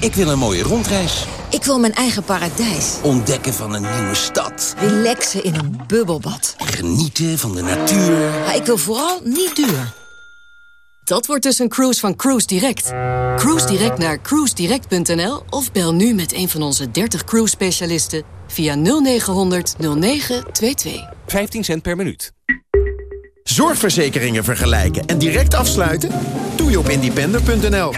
Speaker 45: Ik wil een mooie rondreis.
Speaker 11: Ik wil mijn eigen paradijs.
Speaker 45: Ontdekken van een nieuwe stad.
Speaker 11: Relaxen in een bubbelbad.
Speaker 45: Genieten van de natuur.
Speaker 11: Maar ik wil vooral niet duur.
Speaker 46: Dat wordt dus een cruise van Cruise Direct. Cruise Direct naar cruisedirect.nl of bel nu met een van onze 30 cruise specialisten via 0900 0922.
Speaker 34: 15 cent per minuut.
Speaker 43: Zorgverzekeringen vergelijken en direct afsluiten? Doe je op independer.nl.